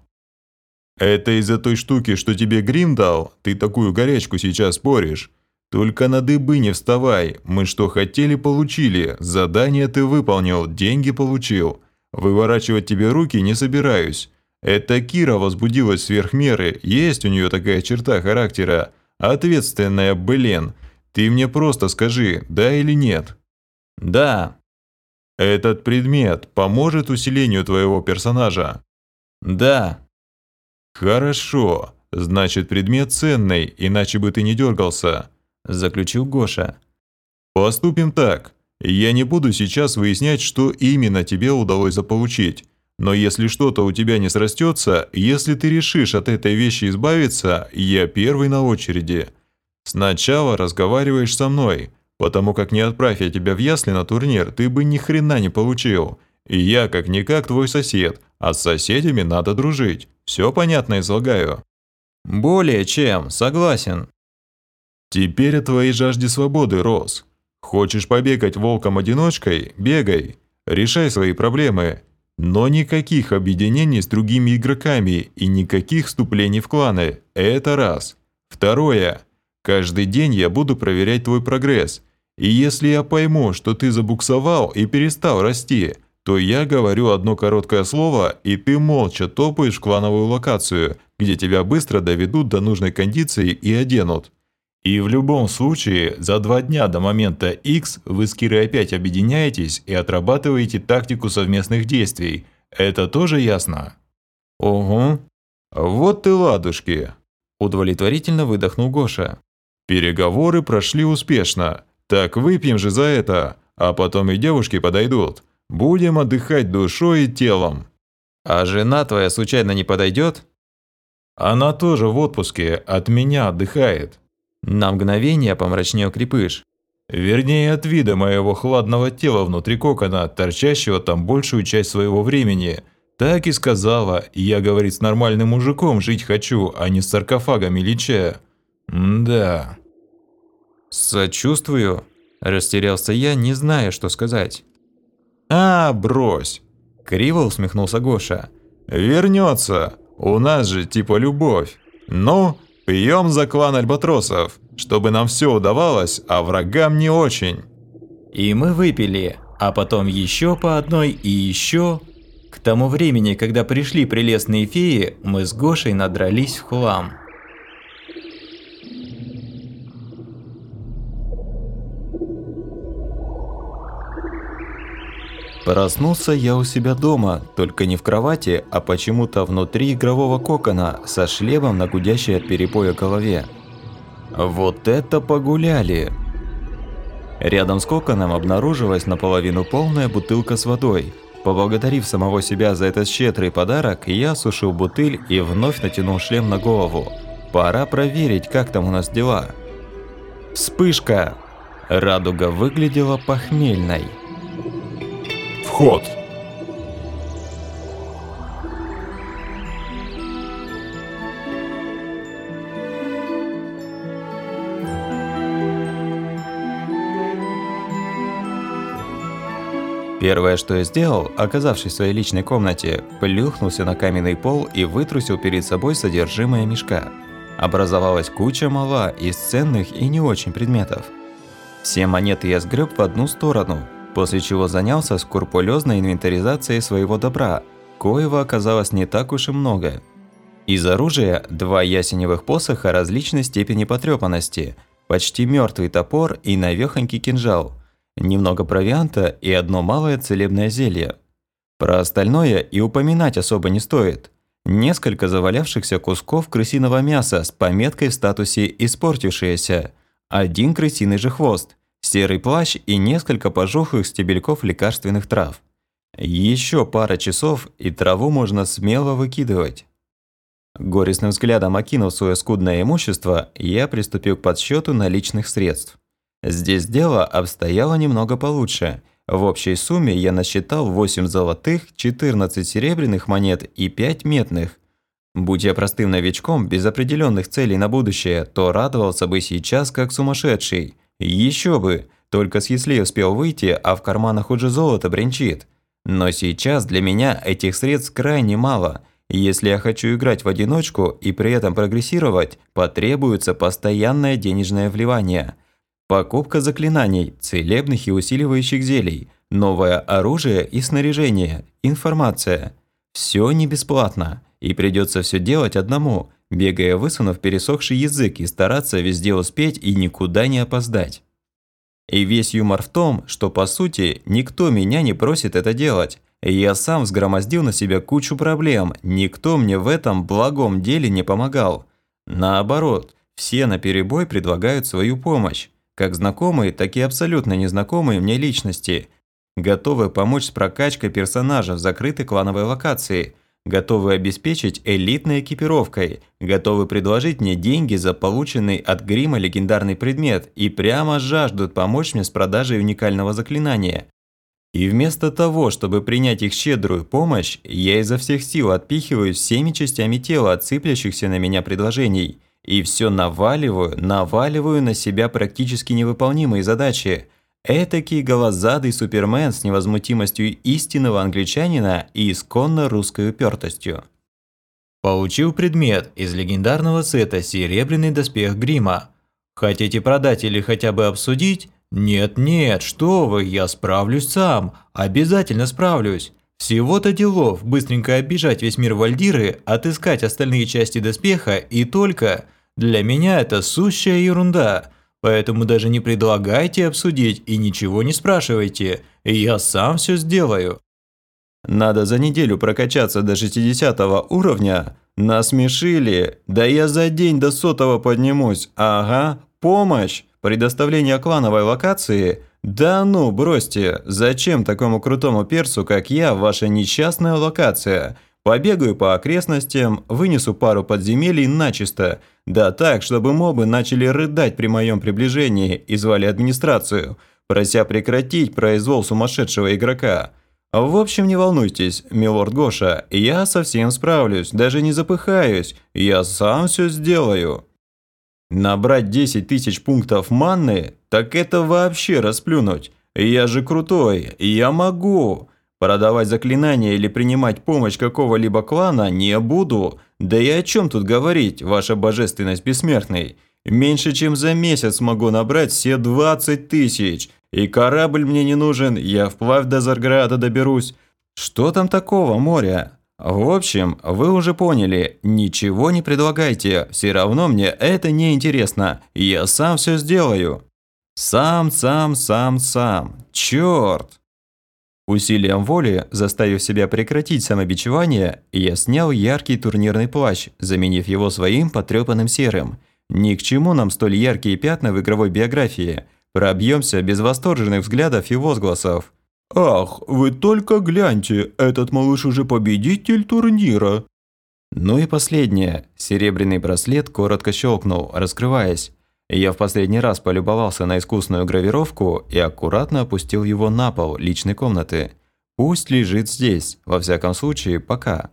«Это из-за той штуки, что тебе Грим дал? Ты такую горячку сейчас споришь? Только на дыбы не вставай. Мы что хотели, получили. Задание ты выполнил, деньги получил. Выворачивать тебе руки не собираюсь. Это Кира возбудилась сверх меры, есть у нее такая черта характера. Ответственная, блин. Ты мне просто скажи, да или нет? Да. Этот предмет поможет усилению твоего персонажа? Да. Хорошо. Значит, предмет ценный, иначе бы ты не дергался. Заключил Гоша. Поступим так. Я не буду сейчас выяснять, что именно тебе удалось заполучить. Но если что-то у тебя не срастется, если ты решишь от этой вещи избавиться, я первый на очереди. Сначала разговариваешь со мной, потому как не отправь я тебя в ясли на турнир, ты бы ни хрена не получил. И я как-никак твой сосед, а с соседями надо дружить. Все понятно излагаю. Более чем, согласен. Теперь о твоей жажде свободы, Рос. Хочешь побегать волком-одиночкой – бегай. решай свои проблемы. Но никаких объединений с другими игроками и никаких вступлений в кланы. Это раз. Второе. Каждый день я буду проверять твой прогресс. И если я пойму, что ты забуксовал и перестал расти, то я говорю одно короткое слово, и ты молча топаешь в клановую локацию, где тебя быстро доведут до нужной кондиции и оденут. И в любом случае, за два дня до момента X вы с Кирой опять объединяетесь и отрабатываете тактику совместных действий. Это тоже ясно? Ого. Вот ты ладушки. Удовлетворительно выдохнул Гоша. Переговоры прошли успешно. Так выпьем же за это, а потом и девушки подойдут. Будем отдыхать душой и телом. А жена твоя случайно не подойдет? Она тоже в отпуске, от меня отдыхает. На мгновение помрачнел крепыш. Вернее, от вида моего хладного тела внутри кокона, торчащего там большую часть своего времени. Так и сказала, я, говорит, с нормальным мужиком жить хочу, а не с саркофагами лича. да. Сочувствую. Растерялся я, не зная, что сказать. А, брось. Криво усмехнулся Гоша. Вернется. У нас же типа любовь. Ну, Пьем за клан альбатросов, чтобы нам все удавалось, а врагам не очень. И мы выпили, а потом еще по одной и еще. К тому времени, когда пришли прелестные феи, мы с Гошей надрались в хлам. Проснулся я у себя дома, только не в кровати, а почему-то внутри игрового кокона со шлемом на гудящей от перепоя голове. Вот это погуляли! Рядом с коконом обнаружилась наполовину полная бутылка с водой. Поблагодарив самого себя за этот щедрый подарок, я осушил бутыль и вновь натянул шлем на голову. Пора проверить, как там у нас дела. Вспышка! Радуга выглядела похмельной. Вход. Первое, что я сделал, оказавшись в своей личной комнате, плюхнулся на каменный пол и вытрусил перед собой содержимое мешка. Образовалась куча мала из ценных и не очень предметов. Все монеты я сгреб в одну сторону, после чего занялся скрупулезной инвентаризацией своего добра, коего оказалось не так уж и много. Из оружия два ясеневых посоха различной степени потрепанности, почти мертвый топор и навехонький кинжал, немного провианта и одно малое целебное зелье. Про остальное и упоминать особо не стоит. Несколько завалявшихся кусков крысиного мяса с пометкой в статусе «испортившееся», один крысиный же хвост – серый плащ и несколько пожухлых стебельков лекарственных трав. Еще пара часов, и траву можно смело выкидывать. Горестным взглядом окинув свое скудное имущество, я приступил к подсчету наличных средств. Здесь дело обстояло немного получше. В общей сумме я насчитал 8 золотых, 14 серебряных монет и 5 медных. Будь я простым новичком без определенных целей на будущее, то радовался бы сейчас как сумасшедший. Еще бы, только с ясли успел выйти, а в карманах уже золото бренчит. Но сейчас для меня этих средств крайне мало. Если я хочу играть в одиночку и при этом прогрессировать, потребуется постоянное денежное вливание. Покупка заклинаний, целебных и усиливающих зелий, новое оружие и снаряжение, информация. Все не бесплатно, и придется все делать одному – бегая высунув пересохший язык и стараться везде успеть и никуда не опоздать. И весь юмор в том, что по сути никто меня не просит это делать. Я сам взгромоздил на себя кучу проблем, никто мне в этом благом деле не помогал. Наоборот, все наперебой предлагают свою помощь, как знакомые, так и абсолютно незнакомые мне личности, готовы помочь с прокачкой персонажа в закрытой клановой локации – готовы обеспечить элитной экипировкой, готовы предложить мне деньги за полученный от грима легендарный предмет и прямо жаждут помочь мне с продажей уникального заклинания. И вместо того, чтобы принять их щедрую помощь, я изо всех сил отпихиваю всеми частями тела от сыплящихся на меня предложений и все наваливаю, наваливаю на себя практически невыполнимые задачи. Этакий голозадый супермен с невозмутимостью истинного англичанина и исконно русской упертостью. Получил предмет из легендарного сета «Серебряный доспех грима». Хотите продать или хотя бы обсудить? Нет-нет, что вы, я справлюсь сам, обязательно справлюсь. Всего-то делов быстренько оббежать весь мир Вальдиры, отыскать остальные части доспеха и только... Для меня это сущая ерунда, поэтому даже не предлагайте обсудить и ничего не спрашивайте, я сам все сделаю. Надо за неделю прокачаться до 60 уровня? Насмешили? Да я за день до сотого поднимусь, ага, помощь, предоставление клановой локации – «Да ну, бросьте! Зачем такому крутому персу, как я, ваша несчастная локация? Побегаю по окрестностям, вынесу пару подземелий начисто. Да так, чтобы мобы начали рыдать при моем приближении и звали администрацию, прося прекратить произвол сумасшедшего игрока. В общем, не волнуйтесь, милорд Гоша, я совсем справлюсь, даже не запыхаюсь, я сам все сделаю». Набрать 10 тысяч пунктов манны, так это вообще расплюнуть. Я же крутой, я могу. Продавать заклинания или принимать помощь какого-либо клана не буду. Да и о чем тут говорить, ваша божественность бессмертный. Меньше чем за месяц могу набрать все 20 тысяч. И корабль мне не нужен, я вплавь до Зарграда доберусь. Что там такого, море? В общем, вы уже поняли, ничего не предлагайте, все равно мне это не интересно, я сам все сделаю. Сам, сам, сам, сам. Черт! Усилием воли, заставив себя прекратить самобичевание, я снял яркий турнирный плащ, заменив его своим потрепанным серым. Ни к чему нам столь яркие пятна в игровой биографии. Пробьемся без восторженных взглядов и возгласов. «Ах, вы только гляньте, этот малыш уже победитель турнира!» Ну и последнее. Серебряный браслет коротко щелкнул, раскрываясь. Я в последний раз полюбовался на искусную гравировку и аккуратно опустил его на пол личной комнаты. Пусть лежит здесь, во всяком случае, пока.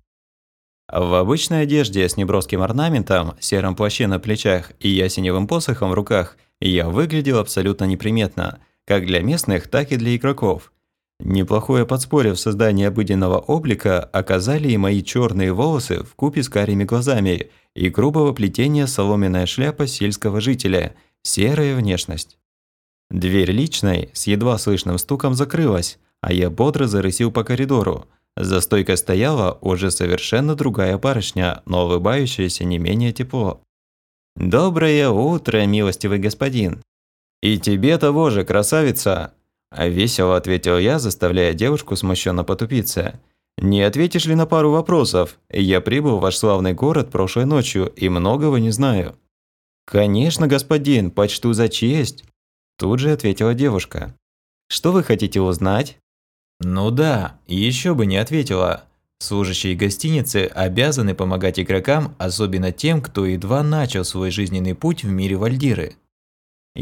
В обычной одежде с неброским орнаментом, сером плаще на плечах и ясеневым посохом в руках я выглядел абсолютно неприметно, как для местных, так и для игроков – Неплохое подспорье в создании обыденного облика оказали и мои черные волосы в купе с карими глазами и грубого плетения соломенная шляпа сельского жителя, серая внешность. Дверь личной с едва слышным стуком закрылась, а я бодро зарысил по коридору. За стойкой стояла уже совершенно другая барышня, но улыбающаяся не менее тепло. «Доброе утро, милостивый господин!» «И тебе того же, красавица!» А весело ответил я, заставляя девушку смущенно потупиться. «Не ответишь ли на пару вопросов? Я прибыл в ваш славный город прошлой ночью и многого не знаю». «Конечно, господин, почту за честь», – тут же ответила девушка. «Что вы хотите узнать?» «Ну да, еще бы не ответила. Служащие гостиницы обязаны помогать игрокам, особенно тем, кто едва начал свой жизненный путь в мире Вальдиры.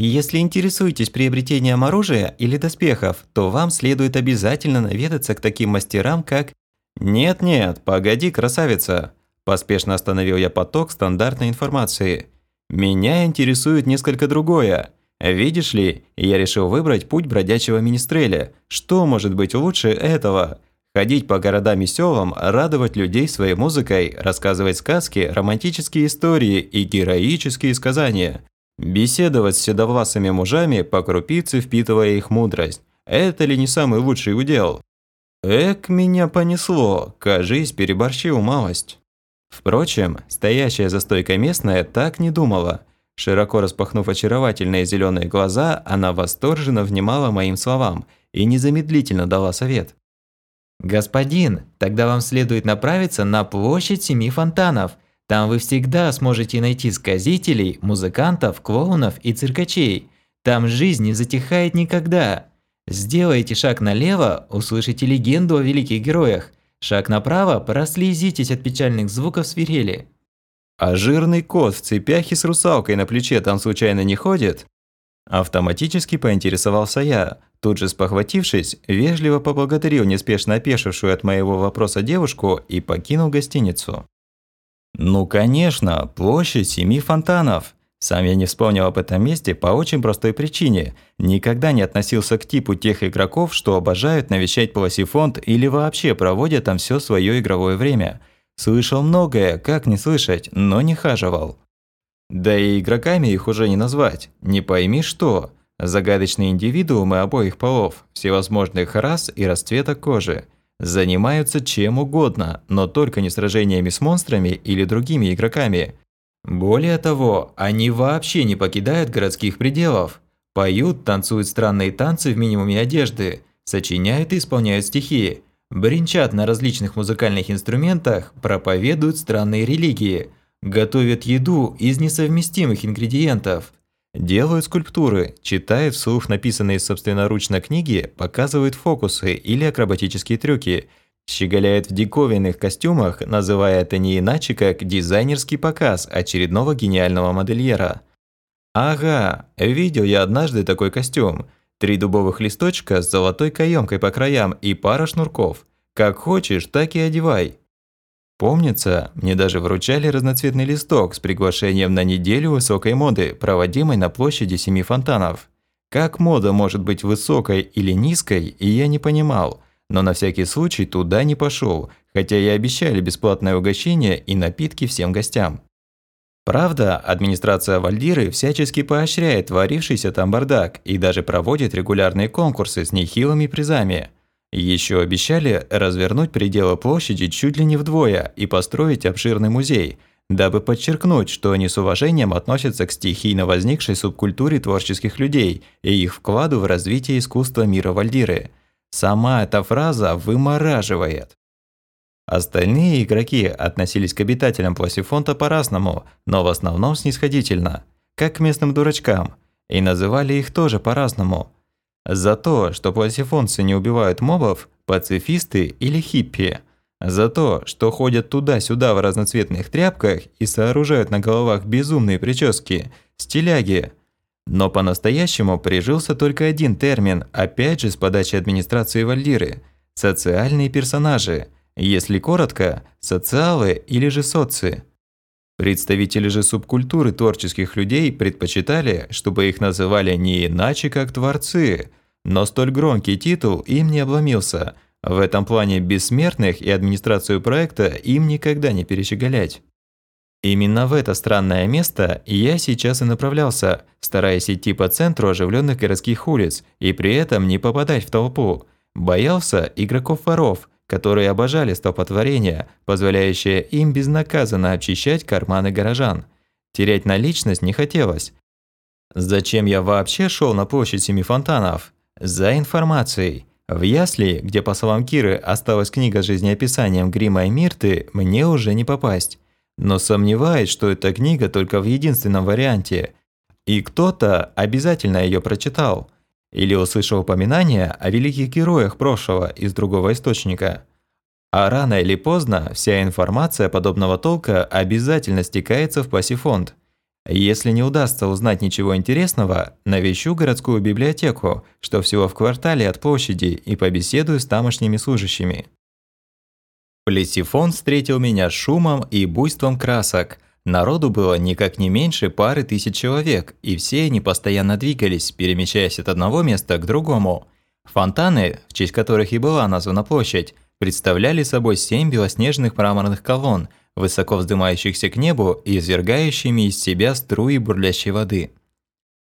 Если интересуетесь приобретением оружия или доспехов, то вам следует обязательно наведаться к таким мастерам, как... Нет-нет, погоди, красавица. Поспешно остановил я поток стандартной информации. Меня интересует несколько другое. Видишь ли, я решил выбрать путь бродячего министреля. Что может быть лучше этого? Ходить по городам и селам, радовать людей своей музыкой, рассказывать сказки, романтические истории и героические сказания – Беседовать с седовласыми мужами, по крупице впитывая их мудрость. Это ли не самый лучший удел? Эк, меня понесло, кажись, переборщил малость. Впрочем, стоящая за стойкой местная так не думала. Широко распахнув очаровательные зеленые глаза, она восторженно внимала моим словам и незамедлительно дала совет. «Господин, тогда вам следует направиться на площадь Семи Фонтанов – там вы всегда сможете найти сказителей, музыкантов, клоунов и циркачей. Там жизнь не затихает никогда. Сделайте шаг налево, услышите легенду о великих героях. Шаг направо, прослезитесь от печальных звуков свирели. А жирный кот в цепях и с русалкой на плече там случайно не ходит? Автоматически поинтересовался я, тут же спохватившись, вежливо поблагодарил неспешно опешившую от моего вопроса девушку и покинул гостиницу. Ну, конечно, площадь семи фонтанов. Сам я не вспомнил об этом месте по очень простой причине. Никогда не относился к типу тех игроков, что обожают навещать Полосифонд или вообще проводят там все свое игровое время. Слышал многое, как не слышать, но не хаживал. Да и игроками их уже не назвать. Не пойми что. Загадочные индивидуумы обоих полов, всевозможных рас и расцветок кожи. Занимаются чем угодно, но только не сражениями с монстрами или другими игроками. Более того, они вообще не покидают городских пределов. Поют, танцуют странные танцы в минимуме одежды, сочиняют и исполняют стихи, бренчат на различных музыкальных инструментах, проповедуют странные религии, готовят еду из несовместимых ингредиентов, делают скульптуры, читают вслух написанные собственноручно книги, показывают фокусы или акробатические трюки – Щеголяет в диковинных костюмах, называя это не иначе, как дизайнерский показ очередного гениального модельера. Ага, видел я однажды такой костюм. Три дубовых листочка с золотой каемкой по краям и пара шнурков. Как хочешь, так и одевай. Помнится, мне даже вручали разноцветный листок с приглашением на неделю высокой моды, проводимой на площади Семи Фонтанов. Как мода может быть высокой или низкой, я не понимал – но на всякий случай туда не пошел, хотя и обещали бесплатное угощение и напитки всем гостям. Правда, администрация Вальдиры всячески поощряет творившийся там бардак и даже проводит регулярные конкурсы с нехилыми призами. Еще обещали развернуть пределы площади чуть ли не вдвое и построить обширный музей, дабы подчеркнуть, что они с уважением относятся к стихийно возникшей субкультуре творческих людей и их вкладу в развитие искусства мира Вальдиры – Сама эта фраза вымораживает. Остальные игроки относились к обитателям Пласифонта по-разному, но в основном снисходительно, как к местным дурачкам, и называли их тоже по-разному. За то, что пласифонцы не убивают мобов, пацифисты или хиппи. За то, что ходят туда-сюда в разноцветных тряпках и сооружают на головах безумные прически, стиляги – но по-настоящему прижился только один термин, опять же с подачи администрации Вальдиры – социальные персонажи, если коротко – социалы или же соци. Представители же субкультуры творческих людей предпочитали, чтобы их называли не иначе, как творцы, но столь громкий титул им не обломился. В этом плане бессмертных и администрацию проекта им никогда не перещеголять. Именно в это странное место я сейчас и направлялся, стараясь идти по центру оживленных городских улиц и при этом не попадать в толпу. Боялся игроков-воров, которые обожали столпотворение, позволяющее им безнаказанно очищать карманы горожан. Терять наличность не хотелось. Зачем я вообще шел на площадь Семи Фонтанов? За информацией. В Ясли, где, по словам Киры, осталась книга с жизнеописанием Грима и Мирты, мне уже не попасть но сомневаюсь, что эта книга только в единственном варианте, и кто-то обязательно ее прочитал или услышал упоминания о великих героях прошлого из другого источника. А рано или поздно вся информация подобного толка обязательно стекается в пассифонд. Если не удастся узнать ничего интересного, навещу городскую библиотеку, что всего в квартале от площади, и побеседую с тамошними служащими. Плесифон встретил меня шумом и буйством красок. Народу было никак не меньше пары тысяч человек, и все они постоянно двигались, перемещаясь от одного места к другому. Фонтаны, в честь которых и была названа площадь, представляли собой семь белоснежных мраморных колонн, высоко вздымающихся к небу и извергающими из себя струи бурлящей воды.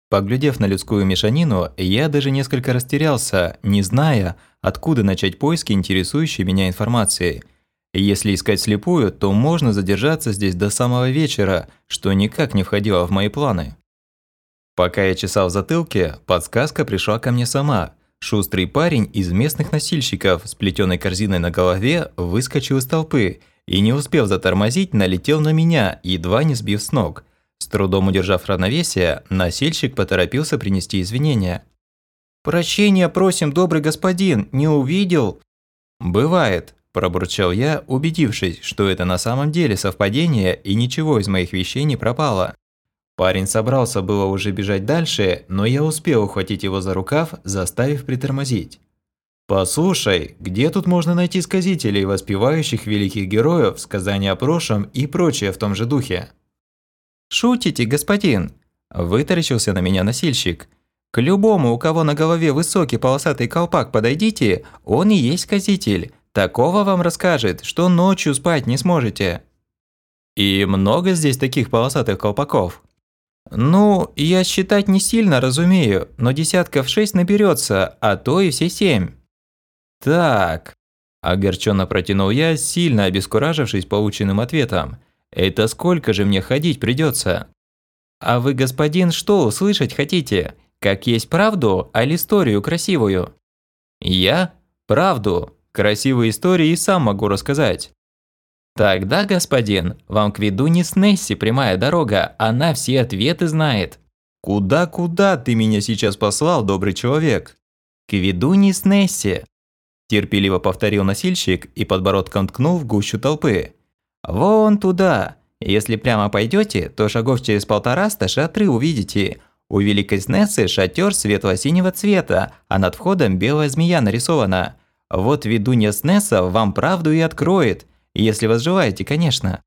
Поглядев на людскую мешанину, я даже несколько растерялся, не зная, откуда начать поиски интересующей меня информации – если искать слепую, то можно задержаться здесь до самого вечера, что никак не входило в мои планы. Пока я чесал в затылке, подсказка пришла ко мне сама. Шустрый парень из местных носильщиков с плетеной корзиной на голове выскочил из толпы и, не успев затормозить, налетел на меня, едва не сбив с ног. С трудом удержав равновесие, носильщик поторопился принести извинения. «Прощения просим, добрый господин, не увидел?» «Бывает», Пробурчал я, убедившись, что это на самом деле совпадение и ничего из моих вещей не пропало. Парень собрался было уже бежать дальше, но я успел ухватить его за рукав, заставив притормозить. «Послушай, где тут можно найти сказителей, воспевающих великих героев, сказания о прошлом и прочее в том же духе?» «Шутите, господин?» Вытаращился на меня носильщик. К любому, у кого на голове высокий полосатый колпак подойдите, он и есть сказитель. Такого вам расскажет, что ночью спать не сможете. И много здесь таких полосатых колпаков? Ну, я считать не сильно разумею, но десятков шесть наберется, а то и все семь. Так, огорченно протянул я, сильно обескуражившись полученным ответом. Это сколько же мне ходить придется? А вы, господин, что услышать хотите? Как есть правду, а историю красивую? Я? Правду. Красивые истории и сам могу рассказать. Тогда, господин, вам к виду не с Несси прямая дорога, она все ответы знает. Куда-куда ты меня сейчас послал, добрый человек? К виду не с Несси. Терпеливо повторил носильщик и подбородком ткнул в гущу толпы. Вон туда. Если прямо пойдете, то шагов через полтораста шатры увидите. У великой Снессы шатер светло-синего цвета, а над входом белая змея нарисована. Вот ведунья Снесса вам правду и откроет – если вас желаете, конечно.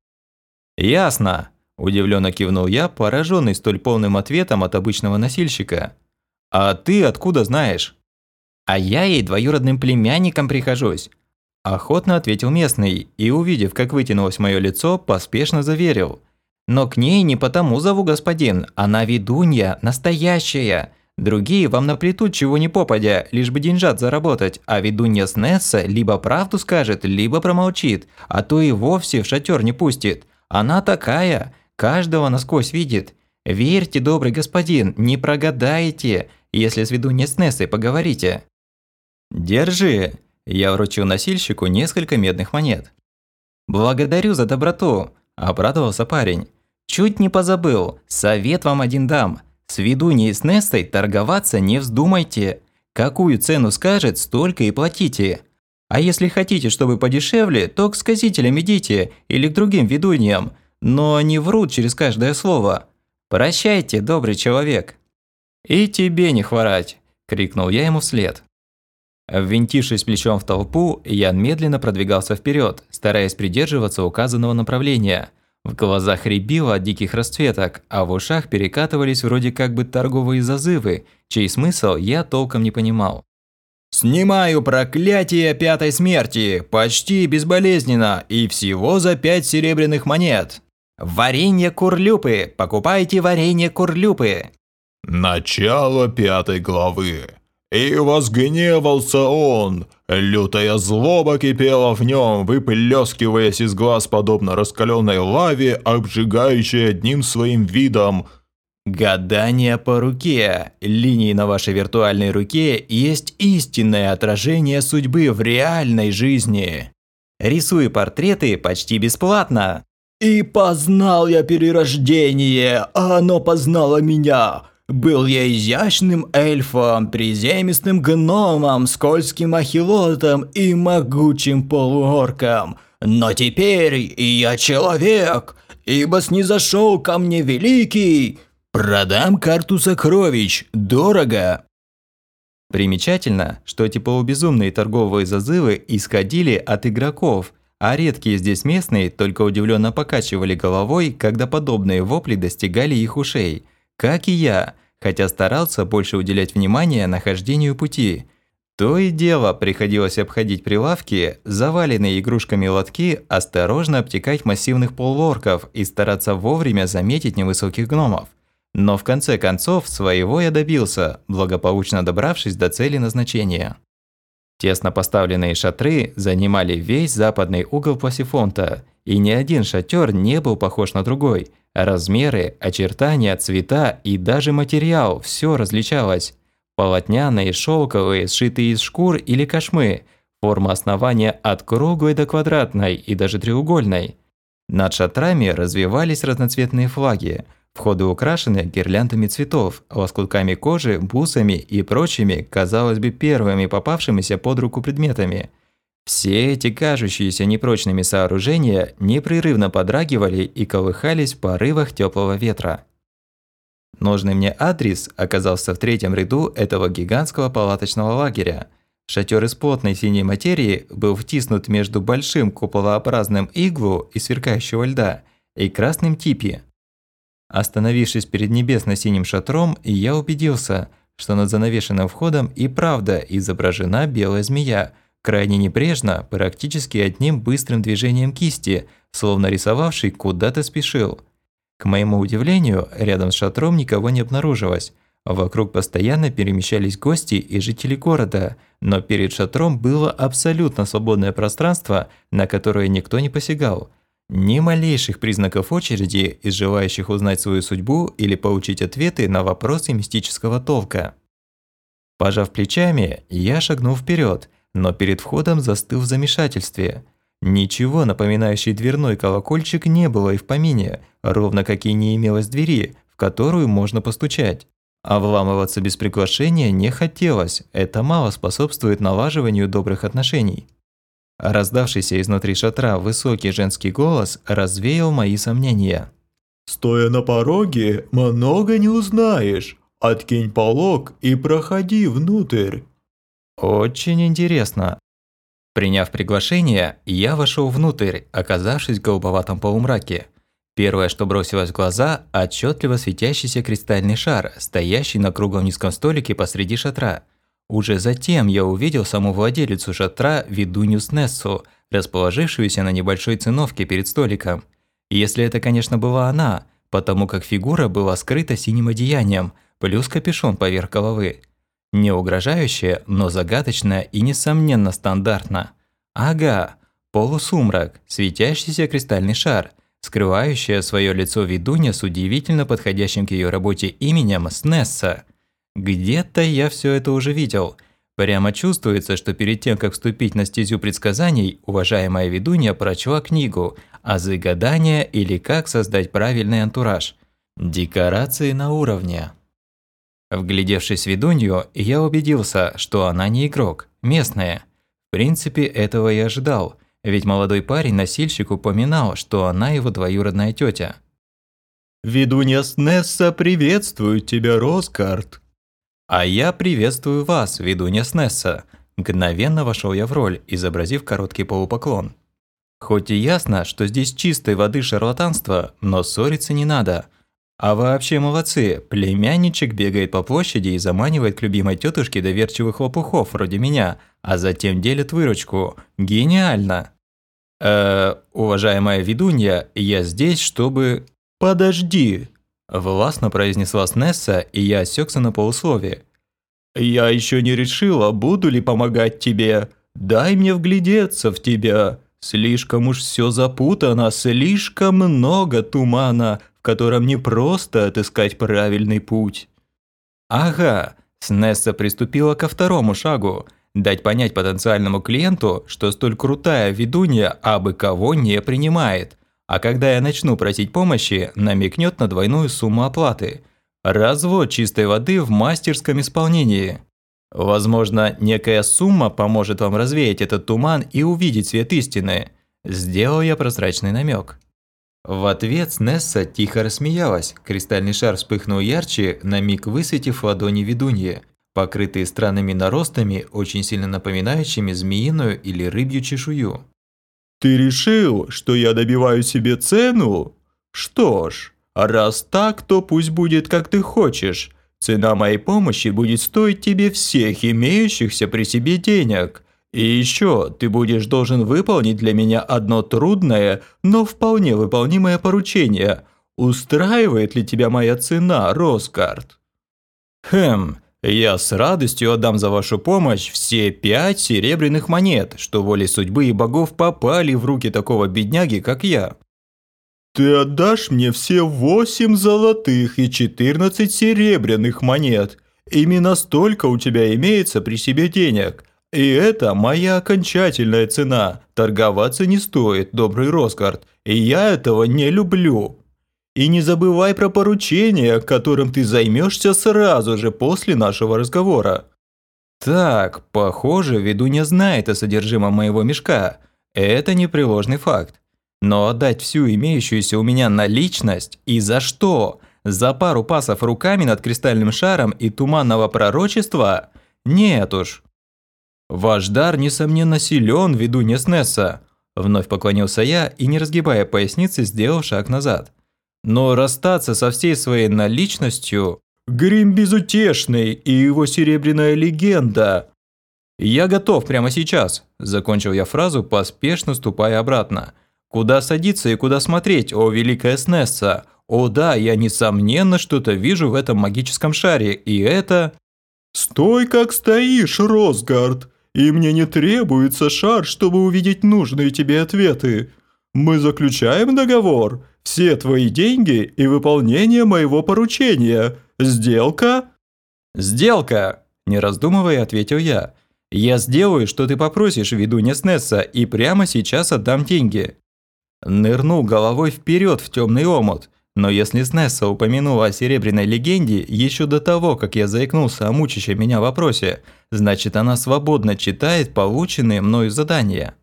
Ясно, удивленно кивнул я, пораженный столь полным ответом от обычного носильщика. А ты откуда знаешь? А я ей двоюродным племянником прихожусь. Охотно ответил местный и, увидев, как вытянулось мое лицо, поспешно заверил. Но к ней не потому зову господин, она ведунья, настоящая. Другие вам наплетут чего ни попадя, лишь бы деньжат заработать, а ведунья Снесса либо правду скажет, либо промолчит, а то и вовсе в шатер не пустит. Она такая, каждого насквозь видит. Верьте, добрый господин, не прогадаете, если с ведуньей Снессой поговорите. Держи. Я вручил носильщику несколько медных монет. Благодарю за доброту, обрадовался парень. Чуть не позабыл, совет вам один дам – с ведуньей с Нестой торговаться не вздумайте. Какую цену скажет, столько и платите. А если хотите, чтобы подешевле, то к сказителям идите или к другим ведуньям, но они врут через каждое слово. Прощайте, добрый человек. И тебе не хворать, крикнул я ему вслед. Ввинтившись плечом в толпу, я медленно продвигался вперед, стараясь придерживаться указанного направления – в глазах рябило от диких расцветок, а в ушах перекатывались вроде как бы торговые зазывы, чей смысл я толком не понимал. «Снимаю проклятие пятой смерти, почти безболезненно и всего за пять серебряных монет. Варенье курлюпы, покупайте варенье курлюпы». Начало пятой главы. И возгневался он, лютая злоба кипела в нем, выплескиваясь из глаз подобно раскаленной лаве, обжигающей одним своим видом. Гадание по руке. Линии на вашей виртуальной руке есть истинное отражение судьбы в реальной жизни. Рисуй портреты почти бесплатно. И познал я перерождение, а оно познало меня. Был я изящным эльфом, приземистым гномом, скользким ахилотом и могучим полуорком. Но теперь я человек, ибо снизошел ко мне великий. Продам карту сокровищ, дорого. Примечательно, что эти полубезумные торговые зазывы исходили от игроков, а редкие здесь местные только удивленно покачивали головой, когда подобные вопли достигали их ушей. Как и я, хотя старался больше уделять внимание нахождению пути. То и дело приходилось обходить прилавки, заваленные игрушками лотки, осторожно обтекать массивных полуорков и стараться вовремя заметить невысоких гномов. Но в конце концов своего я добился, благополучно добравшись до цели назначения. Тесно поставленные шатры занимали весь западный угол Пласифонта, и ни один шатер не был похож на другой – Размеры, очертания, цвета и даже материал – все различалось. Полотняные, шелковые, сшитые из шкур или кошмы, форма основания от круглой до квадратной и даже треугольной. Над шатрами развивались разноцветные флаги, входы украшены гирляндами цветов, лоскутками кожи, бусами и прочими, казалось бы, первыми попавшимися под руку предметами – все эти кажущиеся непрочными сооружения непрерывно подрагивали и колыхались в порывах теплого ветра. Нужный мне адрес оказался в третьем ряду этого гигантского палаточного лагеря. Шатер из плотной синей материи был втиснут между большим куполообразным иглу из сверкающего льда и красным типи. Остановившись перед небесно-синим шатром, я убедился, что над занавешенным входом и правда изображена белая змея, крайне небрежно, практически одним быстрым движением кисти, словно рисовавший куда-то спешил. К моему удивлению, рядом с шатром никого не обнаружилось. Вокруг постоянно перемещались гости и жители города, но перед шатром было абсолютно свободное пространство, на которое никто не посягал – ни малейших признаков очереди из желающих узнать свою судьбу или получить ответы на вопросы мистического толка. Пожав плечами, я шагнул вперед, но перед входом застыл в замешательстве. Ничего напоминающий дверной колокольчик не было и в помине, ровно как и не имелось двери, в которую можно постучать. А вламываться без приглашения не хотелось, это мало способствует налаживанию добрых отношений. Раздавшийся изнутри шатра высокий женский голос развеял мои сомнения. «Стоя на пороге, много не узнаешь. Откинь полог и проходи внутрь». «Очень интересно». Приняв приглашение, я вошел внутрь, оказавшись в голубоватом полумраке. Первое, что бросилось в глаза – отчетливо светящийся кристальный шар, стоящий на круглом низком столике посреди шатра. Уже затем я увидел саму владелицу шатра ведунью Снессу, расположившуюся на небольшой циновке перед столиком. Если это, конечно, была она, потому как фигура была скрыта синим одеянием, плюс капюшон поверх головы. Не угрожающая, но загадочная и, несомненно, стандартно. Ага, полусумрак, светящийся кристальный шар, скрывающая свое лицо ведунья с удивительно подходящим к ее работе именем Снесса – где-то я все это уже видел. Прямо чувствуется, что перед тем, как вступить на стезю предсказаний, уважаемая ведунья прочла книгу «Азы гадания» или «Как создать правильный антураж». Декорации на уровне. Вглядевшись в ведунью, я убедился, что она не игрок, местная. В принципе, этого и ожидал, ведь молодой парень-носильщик упоминал, что она его двоюродная тетя. «Ведунья Снесса приветствует тебя, Роскарт!» «А я приветствую вас, ведунья Снесса!» Мгновенно вошел я в роль, изобразив короткий полупоклон. Хоть и ясно, что здесь чистой воды шарлатанство, но ссориться не надо. А вообще молодцы, племянничек бегает по площади и заманивает к любимой тетушке доверчивых лопухов вроде меня, а затем делит выручку. Гениально! Э, уважаемая ведунья, я здесь, чтобы... Подожди, Властно произнесла Снесса, и я осекся на полусловие. «Я еще не решила, буду ли помогать тебе. Дай мне вглядеться в тебя. Слишком уж все запутано, слишком много тумана, котором не просто отыскать правильный путь». «Ага», Снесса приступила ко второму шагу – дать понять потенциальному клиенту, что столь крутая ведунья абы кого не принимает, а когда я начну просить помощи, намекнет на двойную сумму оплаты. Развод чистой воды в мастерском исполнении. Возможно, некая сумма поможет вам развеять этот туман и увидеть свет истины. Сделал я прозрачный намек. В ответ Несса тихо рассмеялась. Кристальный шар вспыхнул ярче, на миг высветив ладони ведуньи, покрытые странными наростами, очень сильно напоминающими змеиную или рыбью чешую. Ты решил, что я добиваю себе цену? Что ж, раз так, то пусть будет как ты хочешь. Цена моей помощи будет стоить тебе всех имеющихся при себе денег. И еще ты будешь должен выполнить для меня одно трудное, но вполне выполнимое поручение. Устраивает ли тебя моя цена, Роскард? Хм, я с радостью отдам за вашу помощь все пять серебряных монет, что волей судьбы и богов попали в руки такого бедняги, как я. Ты отдашь мне все восемь золотых и четырнадцать серебряных монет. Именно столько у тебя имеется при себе денег. И это моя окончательная цена. Торговаться не стоит, добрый Роскард. И я этого не люблю. И не забывай про поручение, которым ты займешься сразу же после нашего разговора. Так, похоже, ведунья знает о содержимом моего мешка. Это непреложный факт. Но отдать всю имеющуюся у меня наличность и за что? За пару пасов руками над кристальным шаром и туманного пророчества? Нет уж. Ваш дар, несомненно, силен, ведунья Снесса. Вновь поклонился я и, не разгибая поясницы, сделал шаг назад. Но расстаться со всей своей наличностью... Грим безутешный и его серебряная легенда. Я готов прямо сейчас, закончил я фразу, поспешно ступая обратно. Куда садиться и куда смотреть, о великая Снесса? О да, я несомненно что-то вижу в этом магическом шаре, и это... Стой как стоишь, Росгард, и мне не требуется шар, чтобы увидеть нужные тебе ответы. Мы заключаем договор, все твои деньги и выполнение моего поручения. Сделка? Сделка, не раздумывая, ответил я. Я сделаю, что ты попросишь, ведунья Снесса, и прямо сейчас отдам деньги. Нырнул головой вперед в темный омут. Но если Снесса упомянула о серебряной легенде еще до того, как я заикнулся о мучащем меня вопросе, значит она свободно читает полученные мною задания.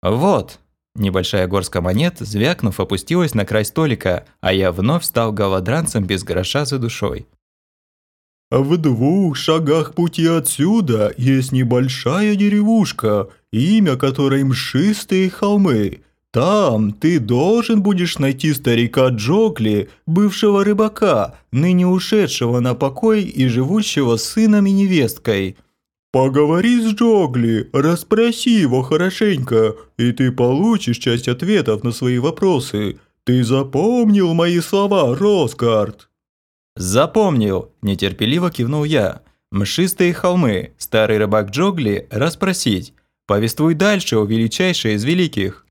Вот. Небольшая горстка монет, звякнув, опустилась на край столика, а я вновь стал голодранцем без гроша за душой. В двух шагах пути отсюда есть небольшая деревушка, имя которой Мшистые холмы – там ты должен будешь найти старика Джокли, бывшего рыбака, ныне ушедшего на покой и живущего с сыном и невесткой. Поговори с Джогли, расспроси его хорошенько, и ты получишь часть ответов на свои вопросы. Ты запомнил мои слова, Роскард?» «Запомнил», – нетерпеливо кивнул я. «Мшистые холмы, старый рыбак Джогли, расспросить. Повествуй дальше, о величайшее из великих».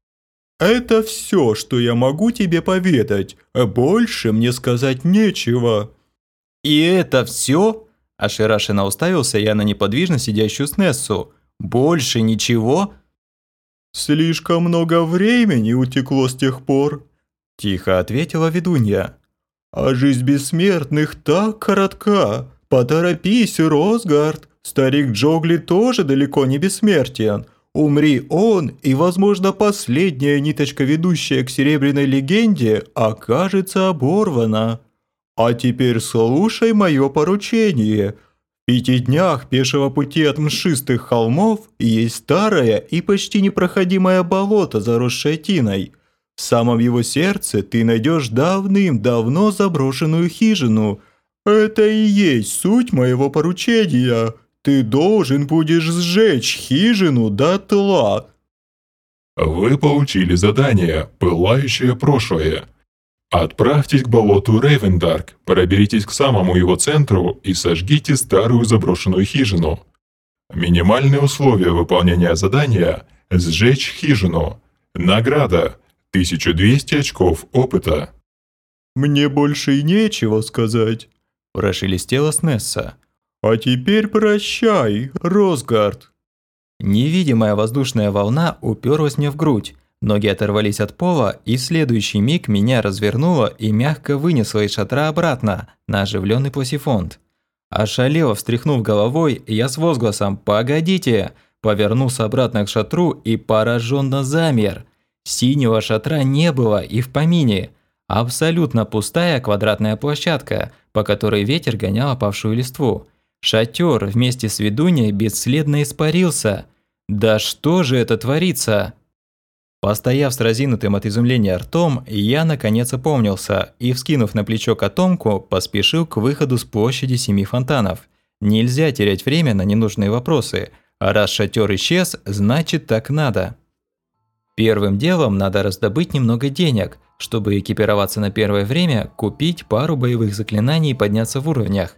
Это все, что я могу тебе поведать, а больше мне сказать нечего». «И это все?» – ошарашенно уставился я на неподвижно сидящую Снессу. «Больше ничего?» «Слишком много времени утекло с тех пор», – тихо ответила ведунья. «А жизнь бессмертных так коротка. Поторопись, Росгард, старик Джогли тоже далеко не бессмертен». Умри он, и, возможно, последняя ниточка, ведущая к серебряной легенде, окажется оборвана. А теперь слушай мое поручение. В пяти днях пешего пути от мшистых холмов есть старое и почти непроходимое болото, заросшее тиной. В самом его сердце ты найдешь давным-давно заброшенную хижину. Это и есть суть моего поручения. Ты должен будешь сжечь хижину дотла». Вы получили задание «Пылающее прошлое». Отправьтесь к болоту Рейвендарк, проберитесь к самому его центру и сожгите старую заброшенную хижину. Минимальные условия выполнения задания – сжечь хижину. Награда – 1200 очков опыта. «Мне больше и нечего сказать», – прошелестела Снесса. «А теперь прощай, Росгард!» Невидимая воздушная волна уперлась мне в грудь. Ноги оторвались от пола, и в следующий миг меня развернуло и мягко вынесло из шатра обратно на оживленный пласифонд. Ошалело встряхнув головой, я с возгласом «Погодите!» повернулся обратно к шатру и пораженно замер. Синего шатра не было и в помине. Абсолютно пустая квадратная площадка, по которой ветер гонял опавшую листву. Шатер вместе с ведуньей бесследно испарился. Да что же это творится? Постояв с разинутым от изумления ртом, я наконец опомнился и, вскинув на плечо котомку, поспешил к выходу с площади Семи Фонтанов. Нельзя терять время на ненужные вопросы, а раз шатер исчез, значит так надо. Первым делом надо раздобыть немного денег, чтобы экипироваться на первое время, купить пару боевых заклинаний и подняться в уровнях.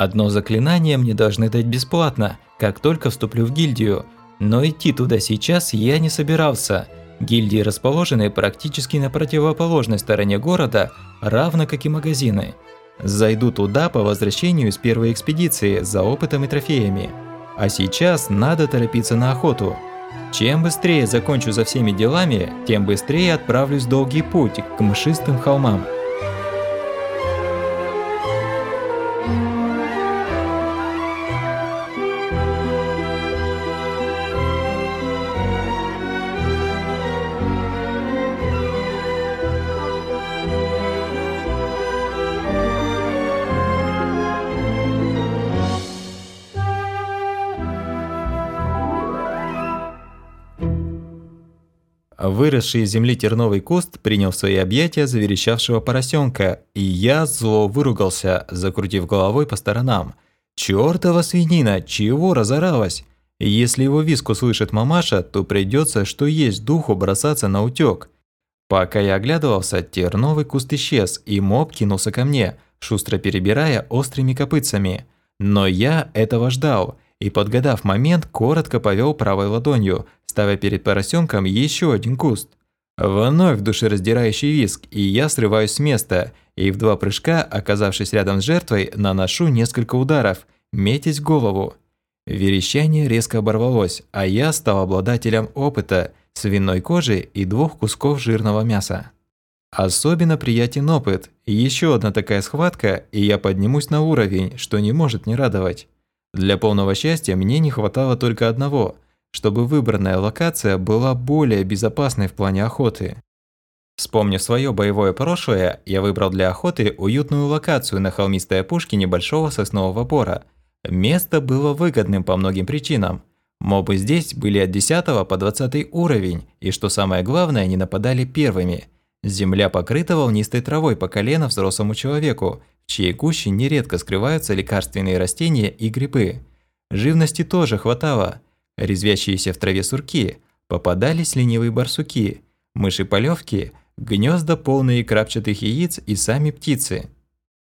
Одно заклинание мне должны дать бесплатно, как только вступлю в гильдию, но идти туда сейчас я не собирался. Гильдии расположены практически на противоположной стороне города, равно как и магазины. Зайду туда по возвращению из первой экспедиции за опытом и трофеями. А сейчас надо торопиться на охоту. Чем быстрее закончу за всеми делами, тем быстрее отправлюсь в долгий путь к мшистым холмам. Выросший из земли терновый куст принял в свои объятия заверещавшего поросенка, и я зло выругался, закрутив головой по сторонам. «Чёртова свинина! Чего разоралась?» Если его виск услышит мамаша, то придется, что есть духу, бросаться на утёк. Пока я оглядывался, терновый куст исчез, и моб кинулся ко мне, шустро перебирая острыми копытцами. Но я этого ждал, и, подгадав момент, коротко повел правой ладонью, ставя перед поросенком еще один куст. Вновь душераздирающий виск, и я срываюсь с места, и в два прыжка, оказавшись рядом с жертвой, наношу несколько ударов, метясь голову. Верещание резко оборвалось, а я стал обладателем опыта, свиной кожи и двух кусков жирного мяса. Особенно приятен опыт. Еще одна такая схватка, и я поднимусь на уровень, что не может не радовать. Для полного счастья мне не хватало только одного, чтобы выбранная локация была более безопасной в плане охоты. Вспомнив свое боевое прошлое, я выбрал для охоты уютную локацию на холмистой опушке небольшого соснового бора – Место было выгодным по многим причинам. Мобы здесь были от 10 по 20 уровень, и что самое главное, они нападали первыми. Земля покрыта волнистой травой по колено взрослому человеку, чьей гуще нередко скрываются лекарственные растения и грибы. Живности тоже хватало. Резвящиеся в траве сурки, попадались ленивые барсуки, мыши-полевки, гнезда полные крапчатых яиц и сами птицы.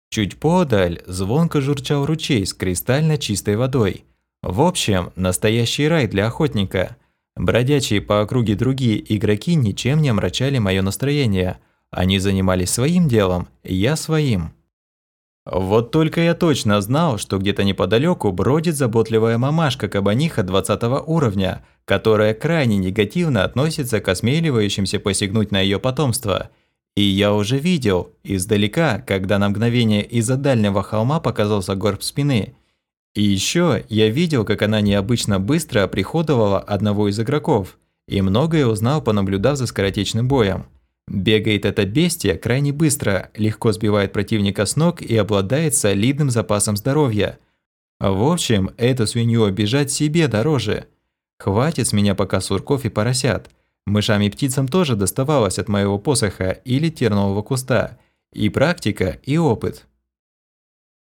Чуть подаль звонко журчал ручей с кристально чистой водой. В общем, настоящий рай для охотника. Бродячие по округе другие игроки ничем не омрачали мое настроение. Они занимались своим делом, я своим. Вот только я точно знал, что где-то неподалеку бродит заботливая мамашка кабаниха 20 уровня, которая крайне негативно относится к осмеливающимся посягнуть на ее потомство – и я уже видел, издалека, когда на мгновение из-за дальнего холма показался горб спины. И еще я видел, как она необычно быстро оприходовала одного из игроков, и многое узнал, понаблюдав за скоротечным боем. Бегает эта бестия крайне быстро, легко сбивает противника с ног и обладает солидным запасом здоровья. В общем, эту свинью обижать себе дороже. Хватит с меня пока сурков и поросят. Мышам и птицам тоже доставалось от моего посоха или тернового куста. И практика, и опыт.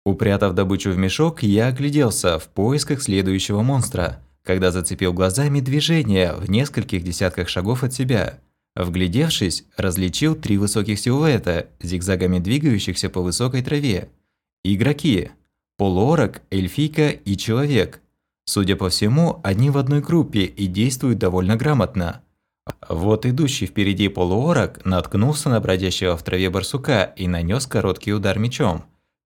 Упрятав добычу в мешок, я огляделся в поисках следующего монстра, когда зацепил глазами движение в нескольких десятках шагов от себя. Вглядевшись, различил три высоких силуэта, зигзагами двигающихся по высокой траве. Игроки. Полуорок, эльфийка и человек. Судя по всему, они в одной группе и действуют довольно грамотно. Вот идущий впереди полуорок наткнулся на бродящего в траве барсука и нанес короткий удар мечом.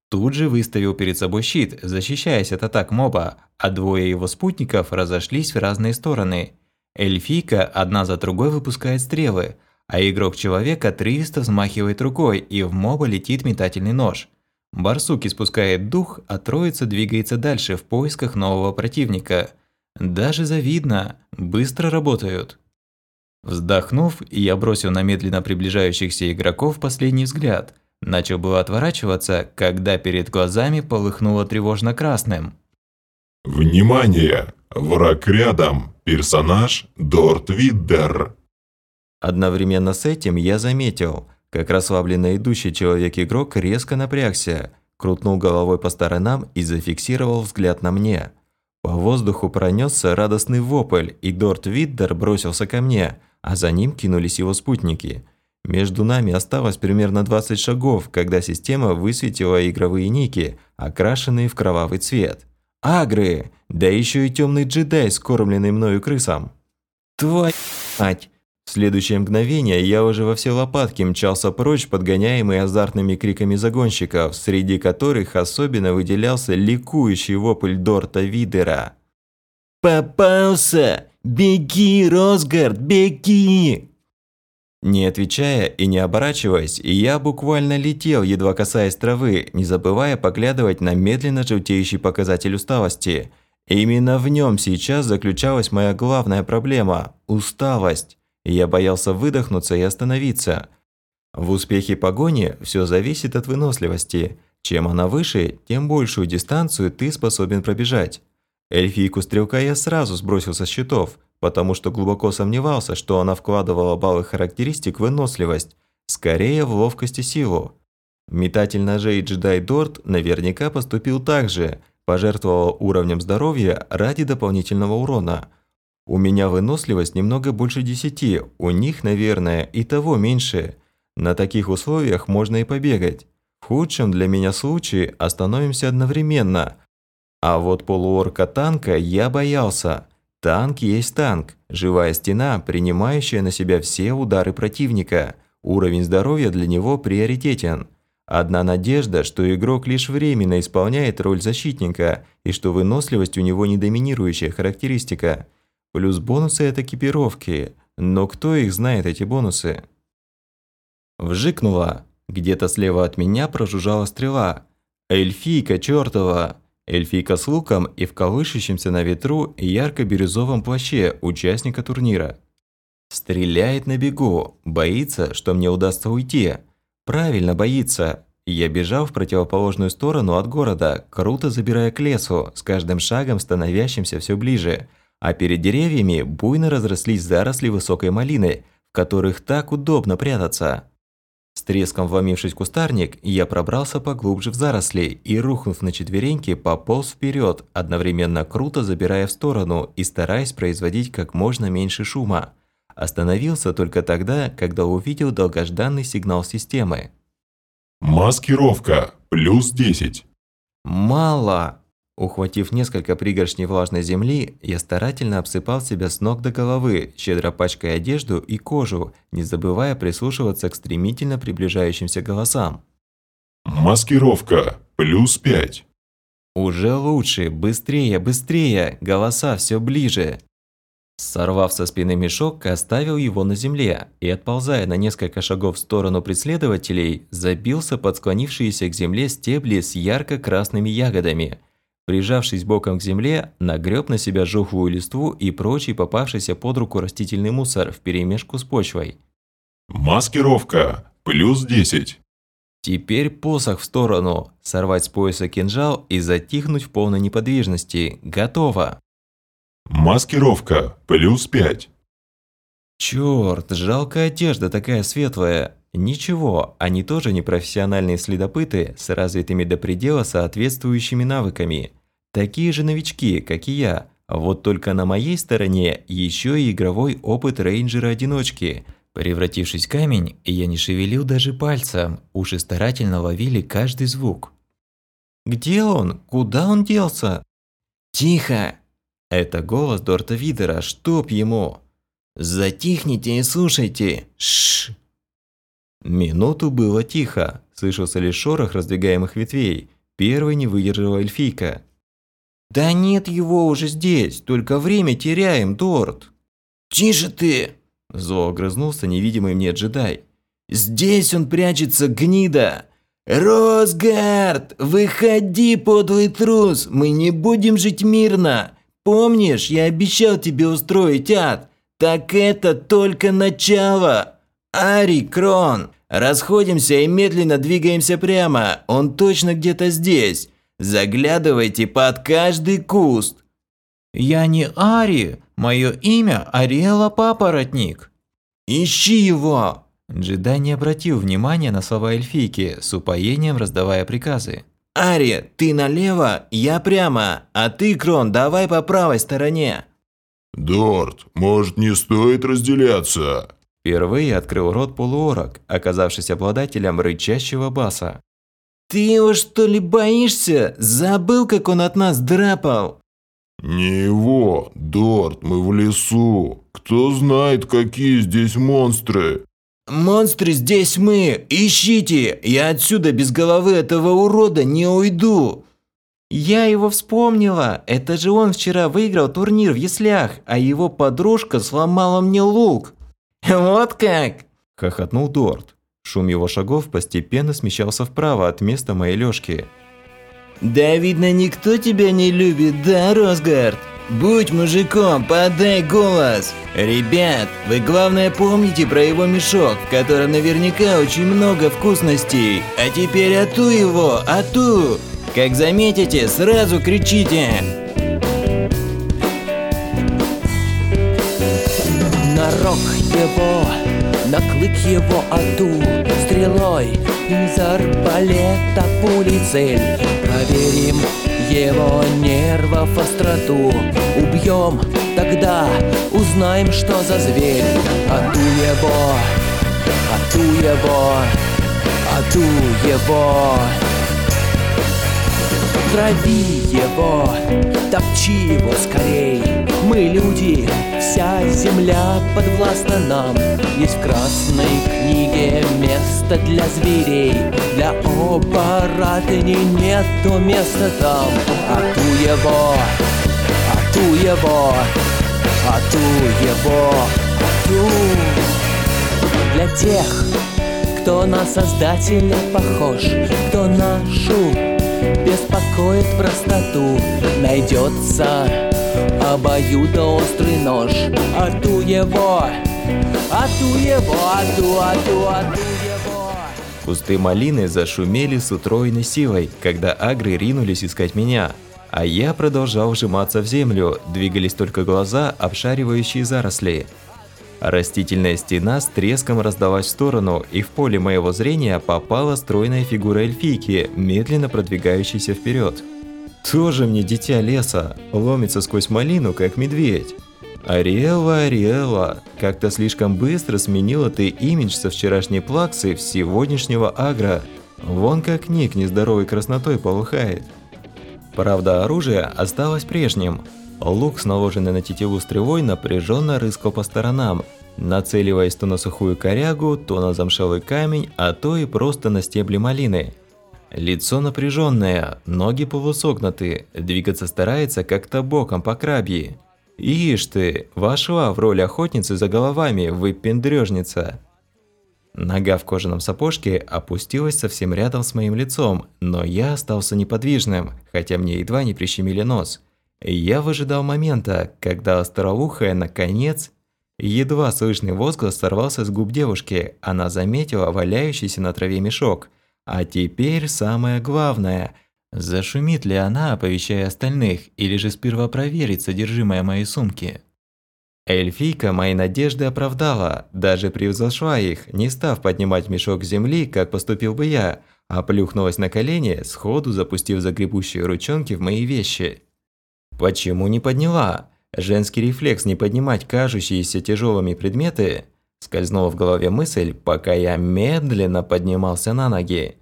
Тут же выставил перед собой щит, защищаясь от атак моба, а двое его спутников разошлись в разные стороны. Эльфийка одна за другой выпускает стрелы, а игрок человека отрывисто взмахивает рукой, и в моба летит метательный нож. Барсук испускает дух, а троица двигается дальше в поисках нового противника. Даже завидно, быстро работают. Вздохнув, я бросил на медленно приближающихся игроков последний взгляд. Начал было отворачиваться, когда перед глазами полыхнуло тревожно красным. «Внимание! Враг рядом! Персонаж Дорт Виддер!» Одновременно с этим я заметил, как расслабленно идущий человек-игрок резко напрягся, крутнул головой по сторонам и зафиксировал взгляд на мне. По воздуху пронесся радостный вопль, и Дорт Виддер бросился ко мне – а за ним кинулись его спутники. Между нами осталось примерно 20 шагов, когда система высветила игровые ники, окрашенные в кровавый цвет. Агры! Да еще и темный джедай, скормленный мною крысам. Твою мать! В следующее мгновение я уже во все лопатки мчался прочь, подгоняемый азартными криками загонщиков, среди которых особенно выделялся ликующий вопль Дорта Видера. «Попался! Беги, Росгард, беги!» Не отвечая и не оборачиваясь, я буквально летел, едва касаясь травы, не забывая поглядывать на медленно желтеющий показатель усталости. Именно в нем сейчас заключалась моя главная проблема – усталость. Я боялся выдохнуться и остановиться. В успехе погони все зависит от выносливости. Чем она выше, тем большую дистанцию ты способен пробежать. Эльфийку стрелка я сразу сбросил со счетов, потому что глубоко сомневался, что она вкладывала баллы характеристик в выносливость, скорее в ловкость и силу. Метатель ножей джедай Дорт наверняка поступил так же, пожертвовал уровнем здоровья ради дополнительного урона. У меня выносливость немного больше 10, у них, наверное, и того меньше. На таких условиях можно и побегать. В худшем для меня случае остановимся одновременно. А вот полуорка танка я боялся. Танк есть танк, живая стена, принимающая на себя все удары противника. Уровень здоровья для него приоритетен. Одна надежда, что игрок лишь временно исполняет роль защитника и что выносливость у него не доминирующая характеристика. Плюс бонусы от экипировки. Но кто их знает, эти бонусы? Вжикнула. Где-то слева от меня прожужжала стрела. Эльфийка чёртова! Эльфийка с луком и в колышущемся на ветру ярко-бирюзовом плаще участника турнира. Стреляет на бегу, боится, что мне удастся уйти. Правильно боится. Я бежал в противоположную сторону от города, круто забирая к лесу, с каждым шагом становящимся все ближе. А перед деревьями буйно разрослись заросли высокой малины, в которых так удобно прятаться. С треском вломившись в кустарник, я пробрался поглубже в заросли и, рухнув на четвереньки, пополз вперед, одновременно круто забирая в сторону и стараясь производить как можно меньше шума. Остановился только тогда, когда увидел долгожданный сигнал системы. Маскировка. Плюс 10. Мало! Ухватив несколько пригоршней влажной земли, я старательно обсыпал себя с ног до головы, щедро пачкая одежду и кожу, не забывая прислушиваться к стремительно приближающимся голосам. Маскировка. Плюс 5. Уже лучше, быстрее, быстрее, голоса все ближе. Сорвав со спины мешок, оставил его на земле и, отползая на несколько шагов в сторону преследователей, забился под склонившиеся к земле стебли с ярко-красными ягодами. Прижавшись боком к земле, нагреб на себя жухлую листву и прочий попавшийся под руку растительный мусор вперемешку с почвой. Маскировка. Плюс 10. Теперь посох в сторону, сорвать с пояса кинжал и затихнуть в полной неподвижности. Готово! Маскировка. Плюс 5. Чёрт, жалкая одежда такая светлая. Ничего, они тоже не профессиональные следопыты с развитыми до предела соответствующими навыками. Такие же новички, как и я. Вот только на моей стороне еще и игровой опыт рейнджера-одиночки. Превратившись в камень, я не шевелил даже пальцем, уши старательно ловили каждый звук. «Где он? Куда он делся?» «Тихо!» Это голос Дорта Видера, чтоб ему. «Затихните и слушайте! Шш!» Минуту было тихо, слышался лишь шорох раздвигаемых ветвей. Первый не выдержала эльфийка. «Да нет его уже здесь, только время теряем, Дорт!» «Тише ты!» Зло огрызнулся невидимый мне джедай. «Здесь он прячется, гнида! Росгард, выходи, подлый трус! Мы не будем жить мирно! Помнишь, я обещал тебе устроить ад? Так это только начало! Ари, Крон, расходимся и медленно двигаемся прямо, он точно где-то здесь. Заглядывайте под каждый куст!» «Я не Ари, мое имя Ариэла Папоротник». «Ищи его!» Джедай не обратил внимания на слова эльфийки, с упоением раздавая приказы. «Ари, ты налево, я прямо, а ты, Крон, давай по правой стороне». Дорт, может не стоит разделяться? Впервые открыл рот полуорок, оказавшись обладателем рычащего баса. «Ты его что ли боишься? Забыл, как он от нас драпал?» Не его, Дорт, мы в лесу. Кто знает, какие здесь монстры. «Монстры здесь мы! Ищите! Я отсюда без головы этого урода не уйду!» «Я его вспомнила! Это же он вчера выиграл турнир в яслях, а его подружка сломала мне лук!» «Вот как!» – хохотнул Дорт. Шум его шагов постепенно смещался вправо от места моей лёжки. «Да видно, никто тебя не любит, да, Росгард?» Будь мужиком, подай голос! Ребят, вы главное помните про его мешок, в котором наверняка очень много вкусностей. А теперь ату его, ату! Как заметите, сразу кричите! Его, на клык его аду Стрелой из арбалета пули цель Проверим его нервов остроту Убьем, тогда узнаем, что за зверь Аду его, аду его, аду его Трави его, топчи его скорей. Мы люди, вся земля подвластна нам. Есть в красной книге место для зверей. Для оборотней нету места там. Ату его, ату его, ату его, ату. Для тех, кто на создателя похож Кто нашу беспокоит простоту Найдется обоюдоострый нож Ату его, ату его, ату, ату, ату его Кусты малины зашумели с утроенной силой, когда агры ринулись искать меня. А я продолжал вжиматься в землю, двигались только глаза, обшаривающие заросли. Растительная стена с треском раздалась в сторону, и в поле моего зрения попала стройная фигура эльфийки, медленно продвигающейся вперед. Тоже мне дитя леса, ломится сквозь малину, как медведь. Ариэлла, Ариэлла, как-то слишком быстро сменила ты имидж со вчерашней плаксы в сегодняшнего агра. Вон как ник нездоровой краснотой полыхает. Правда, оружие осталось прежним. Лук с наложенной на тетиву стрелой напряженно рыскал по сторонам, нацеливаясь то на сухую корягу, то на замшелый камень, а то и просто на стебли малины. Лицо напряженное, ноги полусогнуты, двигаться старается как-то боком по крабьи. Ишь ты, вошла в роль охотницы за головами, выпендрежница. Нога в кожаном сапожке опустилась совсем рядом с моим лицом, но я остался неподвижным, хотя мне едва не прищемили нос. Я выжидал момента, когда остроухая, наконец, едва слышный возглас сорвался с губ девушки, она заметила валяющийся на траве мешок. А теперь самое главное – Зашумит ли она, оповещая остальных, или же сперва проверить содержимое моей сумки? Эльфийка мои надежды оправдала, даже превзошла их, не став поднимать мешок с земли, как поступил бы я, а плюхнулась на колени, сходу запустив загребущие ручонки в мои вещи. Почему не подняла? Женский рефлекс не поднимать кажущиеся тяжелыми предметы скользнула в голове мысль, пока я медленно поднимался на ноги.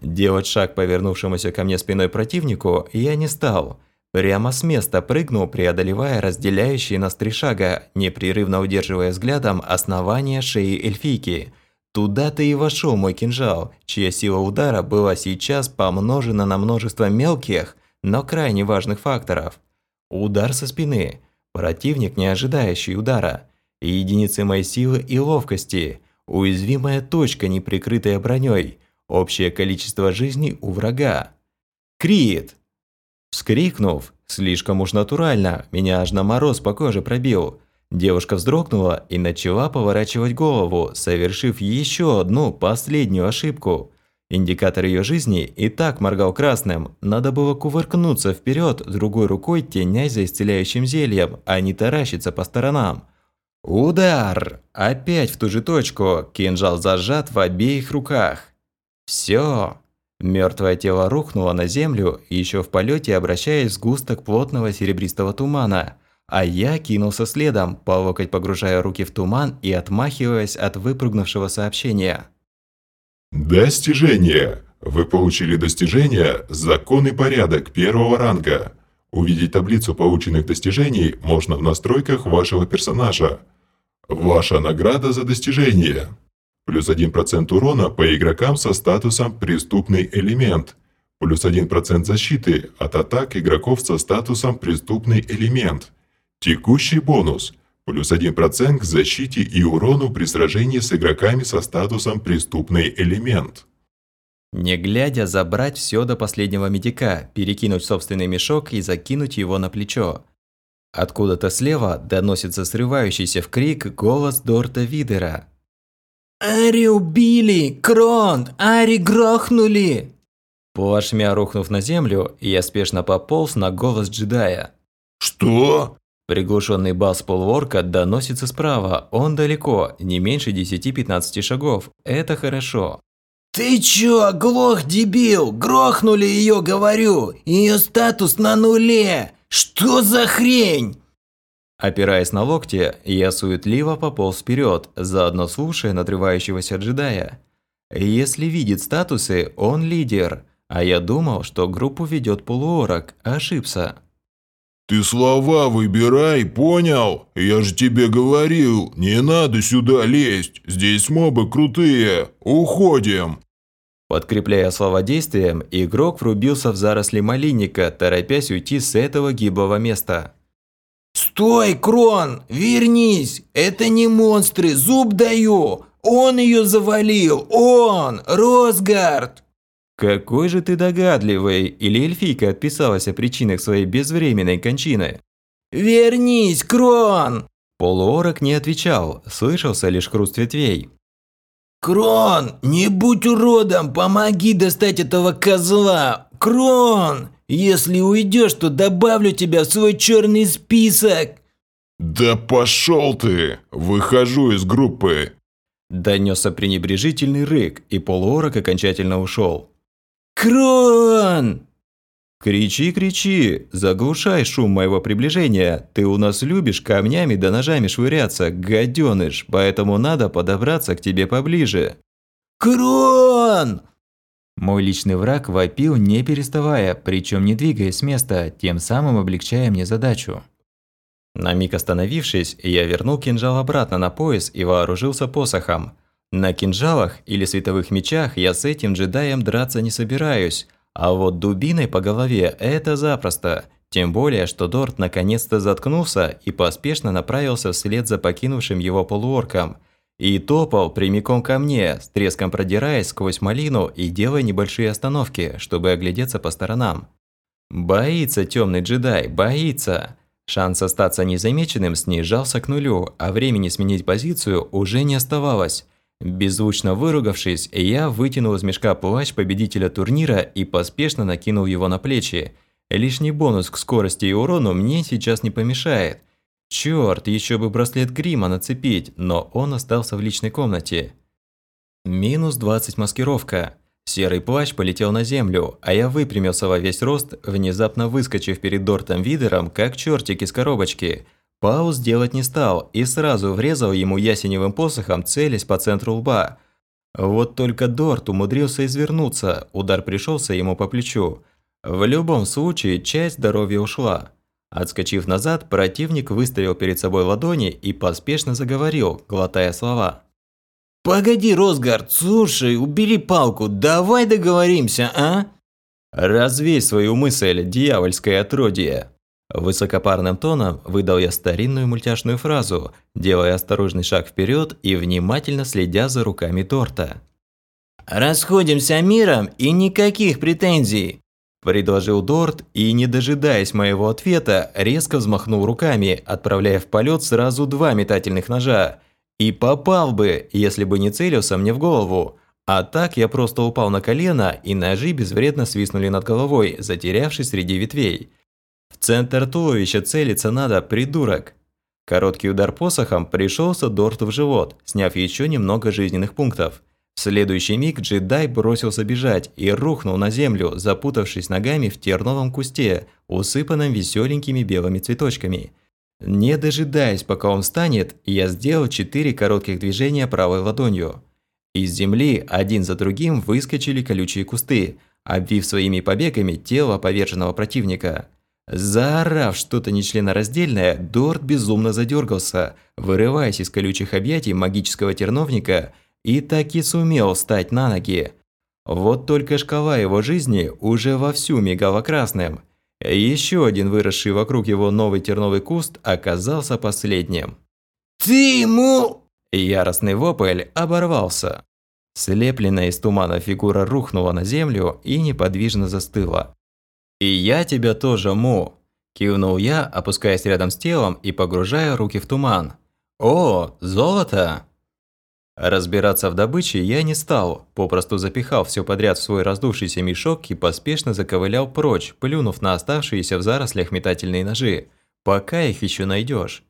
Делать шаг повернувшемуся ко мне спиной противнику я не стал. Прямо с места прыгнул, преодолевая разделяющие нас три шага, непрерывно удерживая взглядом основание шеи эльфийки. Туда-то и вошел мой кинжал, чья сила удара была сейчас помножена на множество мелких, но крайне важных факторов. Удар со спины, противник, не ожидающий удара, единицы моей силы и ловкости, уязвимая точка, не прикрытая броней – Общее количество жизней у врага. Крит! Вскрикнув, слишком уж натурально, меня аж на мороз по коже пробил. Девушка вздрогнула и начала поворачивать голову, совершив еще одну последнюю ошибку. Индикатор ее жизни и так моргал красным. Надо было кувыркнуться вперед, другой рукой тенясь за исцеляющим зельем, а не таращиться по сторонам. Удар! Опять в ту же точку, кинжал зажат в обеих руках. Все. Мертвое тело рухнуло на землю, еще в полете обращаясь в сгусток плотного серебристого тумана. А я кинулся следом, по локоть погружая руки в туман и отмахиваясь от выпрыгнувшего сообщения. Достижение! Вы получили достижение «Закон и порядок» первого ранга. Увидеть таблицу полученных достижений можно в настройках вашего персонажа. Ваша награда за достижение – Плюс 1% урона по игрокам со статусом «Преступный элемент». Плюс 1% защиты от атак игроков со статусом «Преступный элемент». Текущий бонус. Плюс 1% к защите и урону при сражении с игроками со статусом «Преступный элемент». Не глядя, забрать все до последнего медика, перекинуть собственный мешок и закинуть его на плечо. Откуда-то слева доносится срывающийся в крик голос Дорта Видера. «Ари убили! Крон! Ари грохнули!» Плашмя рухнув на землю, я спешно пополз на голос джедая. «Что?» Приглушенный бас полуорка доносится справа, он далеко, не меньше 10-15 шагов. Это хорошо. Ты чё, оглох, дебил? Грохнули ее, говорю. Ее статус на нуле. Что за хрень? Опираясь на локти, я суетливо пополз вперед, заодно слушая надрывающегося джедая. Если видит статусы, он лидер, а я думал, что группу ведет полуорок, ошибся. Ты слова выбирай, понял? Я же тебе говорил, не надо сюда лезть. Здесь мобы крутые. Уходим. Подкрепляя слова действием, игрок врубился в заросли малинника, торопясь уйти с этого гиблого места. Стой, Крон, вернись. Это не монстры, зуб даю. Он ее завалил. Он, Росгард. Какой же ты догадливый, или эльфийка отписалась о причинах своей безвременной кончины? Вернись, Крон. Полуорок не отвечал, слышался лишь хруст ветвей. Крон, не будь уродом, помоги достать этого козла. Крон, если уйдешь, то добавлю тебя в свой черный список. Да пошел ты! Выхожу из группы. Донесся пренебрежительный рык, и полуорок окончательно ушел. Крон! Кричи, кричи, заглушай шум моего приближения. Ты у нас любишь камнями да ножами швыряться, гаденыш, поэтому надо подобраться к тебе поближе. Крон! Мой личный враг вопил не переставая, причем не двигаясь с места, тем самым облегчая мне задачу. На миг остановившись, я вернул кинжал обратно на пояс и вооружился посохом. На кинжалах или световых мечах я с этим джедаем драться не собираюсь, а вот дубиной по голове – это запросто. Тем более, что Дорт наконец-то заткнулся и поспешно направился вслед за покинувшим его полуорком. И топал прямиком ко мне, с треском продираясь сквозь малину и делая небольшие остановки, чтобы оглядеться по сторонам. Боится темный джедай, боится. Шанс остаться незамеченным снижался к нулю, а времени сменить позицию уже не оставалось. Беззвучно выругавшись, я вытянул из мешка плащ победителя турнира и поспешно накинул его на плечи. Лишний бонус к скорости и урону мне сейчас не помешает. Чёрт, еще бы браслет грима нацепить, но он остался в личной комнате. Минус 20 маскировка. Серый плащ полетел на землю, а я выпрямился во весь рост, внезапно выскочив перед Дортом Видером, как чертик из коробочки – Пауз делать не стал и сразу врезал ему ясеневым посохом, целясь по центру лба. Вот только Дорт умудрился извернуться, удар пришелся ему по плечу. В любом случае, часть здоровья ушла. Отскочив назад, противник выставил перед собой ладони и поспешно заговорил, глотая слова. «Погоди, Росгард, слушай, убери палку, давай договоримся, а?» «Развей свою мысль, дьявольское отродье!» Высокопарным тоном выдал я старинную мультяшную фразу, делая осторожный шаг вперед и внимательно следя за руками торта. «Расходимся миром и никаких претензий!» Предложил Дорт и, не дожидаясь моего ответа, резко взмахнул руками, отправляя в полет сразу два метательных ножа. И попал бы, если бы не целился мне в голову. А так я просто упал на колено, и ножи безвредно свистнули над головой, затерявшись среди ветвей. В центр туловища целиться надо, придурок. Короткий удар посохом пришелся Дорту в живот, сняв еще немного жизненных пунктов. В следующий миг джедай бросился бежать и рухнул на землю, запутавшись ногами в терновом кусте, усыпанном веселенькими белыми цветочками. Не дожидаясь, пока он встанет, я сделал четыре коротких движения правой ладонью. Из земли один за другим выскочили колючие кусты, обвив своими побегами тело поверженного противника. Заорав что-то нечленораздельное, Дорт безумно задергался, вырываясь из колючих объятий магического терновника и так и сумел встать на ноги. Вот только шкала его жизни уже вовсю мигала красным. Еще один выросший вокруг его новый терновый куст оказался последним. «Ты ему...» Яростный вопль оборвался. Слепленная из тумана фигура рухнула на землю и неподвижно застыла. «И я тебя тоже, Му!» – кивнул я, опускаясь рядом с телом и погружая руки в туман. «О, золото!» Разбираться в добыче я не стал, попросту запихал все подряд в свой раздувшийся мешок и поспешно заковылял прочь, плюнув на оставшиеся в зарослях метательные ножи. пока их еще найдешь.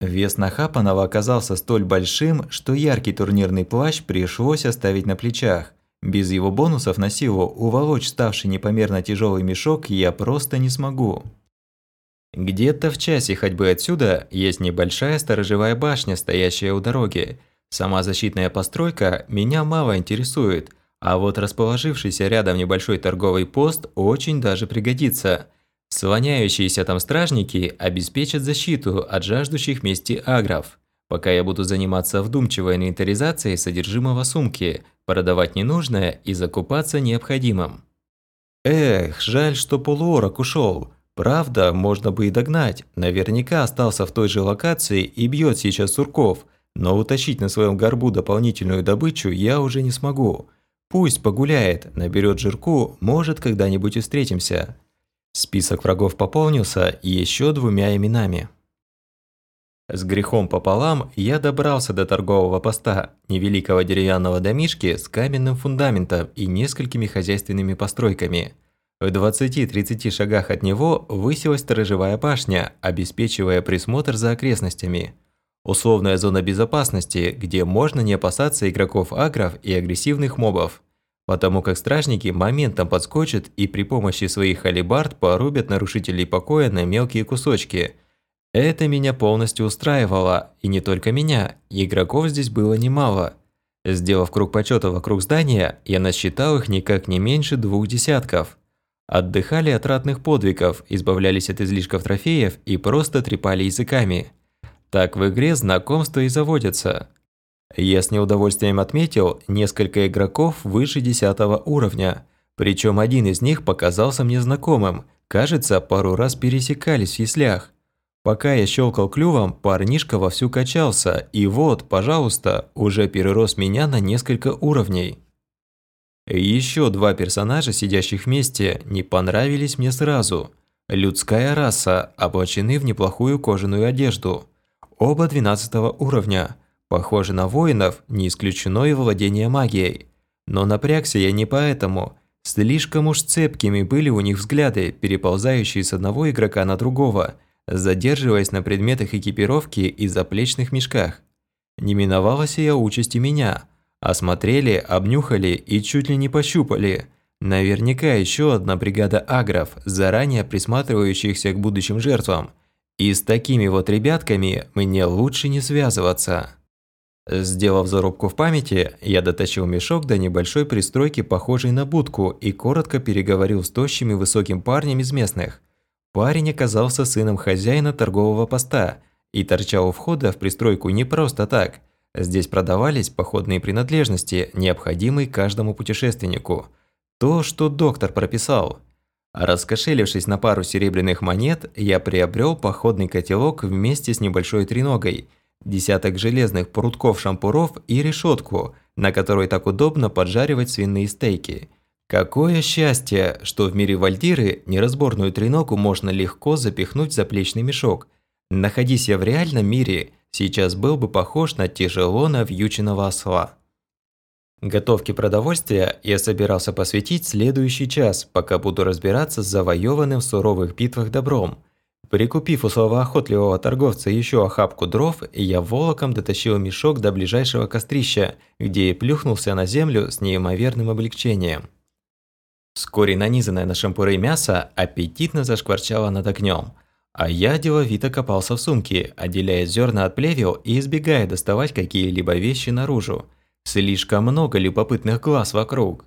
Вес нахапанного оказался столь большим, что яркий турнирный плащ пришлось оставить на плечах. Без его бонусов на силу уволочь ставший непомерно тяжелый мешок я просто не смогу. Где-то в часе ходьбы отсюда есть небольшая сторожевая башня, стоящая у дороги. Сама защитная постройка меня мало интересует, а вот расположившийся рядом небольшой торговый пост очень даже пригодится – Слоняющиеся там стражники обеспечат защиту от жаждущих мести агров, пока я буду заниматься вдумчивой инвентаризацией содержимого сумки, продавать ненужное и закупаться необходимым. Эх, жаль, что полуорок ушел. Правда, можно бы и догнать. Наверняка остался в той же локации и бьет сейчас сурков, но утащить на своем горбу дополнительную добычу я уже не смогу. Пусть погуляет, наберет жирку, может когда-нибудь встретимся. Список врагов пополнился еще двумя именами. С грехом пополам я добрался до торгового поста, невеликого деревянного домишки с каменным фундаментом и несколькими хозяйственными постройками. В 20-30 шагах от него высилась сторожевая башня, обеспечивая присмотр за окрестностями. Условная зона безопасности, где можно не опасаться игроков агров и агрессивных мобов потому как стражники моментом подскочат и при помощи своих алибард порубят нарушителей покоя на мелкие кусочки. Это меня полностью устраивало, и не только меня, игроков здесь было немало. Сделав круг почета вокруг здания, я насчитал их никак не меньше двух десятков. Отдыхали от ратных подвигов, избавлялись от излишков трофеев и просто трепали языками. Так в игре знакомства и заводятся. Я с неудовольствием отметил несколько игроков выше 10 уровня, причем один из них показался мне знакомым, кажется, пару раз пересекались в яслях. Пока я щелкал клювом, парнишка вовсю качался, и вот, пожалуйста, уже перерос меня на несколько уровней. Еще два персонажа, сидящих вместе, не понравились мне сразу. Людская раса, облачены в неплохую кожаную одежду. Оба 12 уровня – Похоже на воинов, не исключено и владение магией. Но напрягся я не поэтому. Слишком уж цепкими были у них взгляды, переползающие с одного игрока на другого, задерживаясь на предметах экипировки и заплечных мешках. Не миновалась я участи меня. Осмотрели, обнюхали и чуть ли не пощупали. Наверняка еще одна бригада агров, заранее присматривающихся к будущим жертвам. И с такими вот ребятками мне лучше не связываться. Сделав зарубку в памяти, я дотащил мешок до небольшой пристройки, похожей на будку, и коротко переговорил с тощим и высоким парнем из местных. Парень оказался сыном хозяина торгового поста и торчал у входа в пристройку не просто так. Здесь продавались походные принадлежности, необходимые каждому путешественнику. То, что доктор прописал. Раскошелившись на пару серебряных монет, я приобрел походный котелок вместе с небольшой треногой – десяток железных прутков-шампуров и решетку, на которой так удобно поджаривать свиные стейки. Какое счастье, что в мире вальдиры неразборную треногу можно легко запихнуть в заплечный мешок. Находись я в реальном мире, сейчас был бы похож на тяжело навьюченного осла. Готовке продовольствия я собирался посвятить следующий час, пока буду разбираться с завоеванным в суровых битвах добром – Прикупив у словоохотливого торговца еще охапку дров, я волоком дотащил мешок до ближайшего кострища, где и плюхнулся на землю с неимоверным облегчением. Вскоре нанизанное на шампуры мясо аппетитно зашкварчало над огнем, а я деловито копался в сумке, отделяя зерна от плевел и избегая доставать какие-либо вещи наружу. Слишком много любопытных глаз вокруг.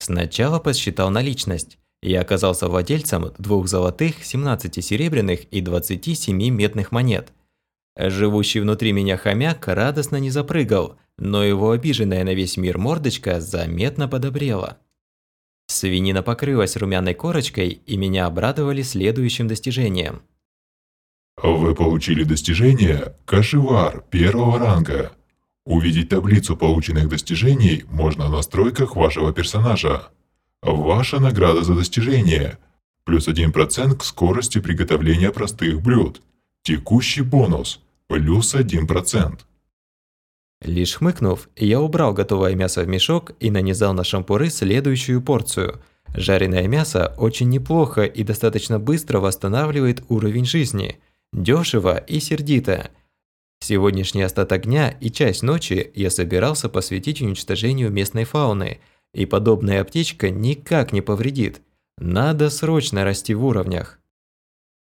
Сначала подсчитал наличность. Я оказался владельцем двух золотых, 17 серебряных и 27 медных монет. Живущий внутри меня хомяк радостно не запрыгал, но его обиженная на весь мир мордочка заметно подобрела. Свинина покрылась румяной корочкой, и меня обрадовали следующим достижением. Вы получили достижение «Кашевар» первого ранга. Увидеть таблицу полученных достижений можно в настройках вашего персонажа. Ваша награда за достижение. Плюс 1% к скорости приготовления простых блюд. Текущий бонус. Плюс 1%. Лишь хмыкнув, я убрал готовое мясо в мешок и нанизал на шампуры следующую порцию. Жареное мясо очень неплохо и достаточно быстро восстанавливает уровень жизни. Дешево и сердито. Сегодняшний остаток дня и часть ночи я собирался посвятить уничтожению местной фауны, и подобная аптечка никак не повредит. Надо срочно расти в уровнях.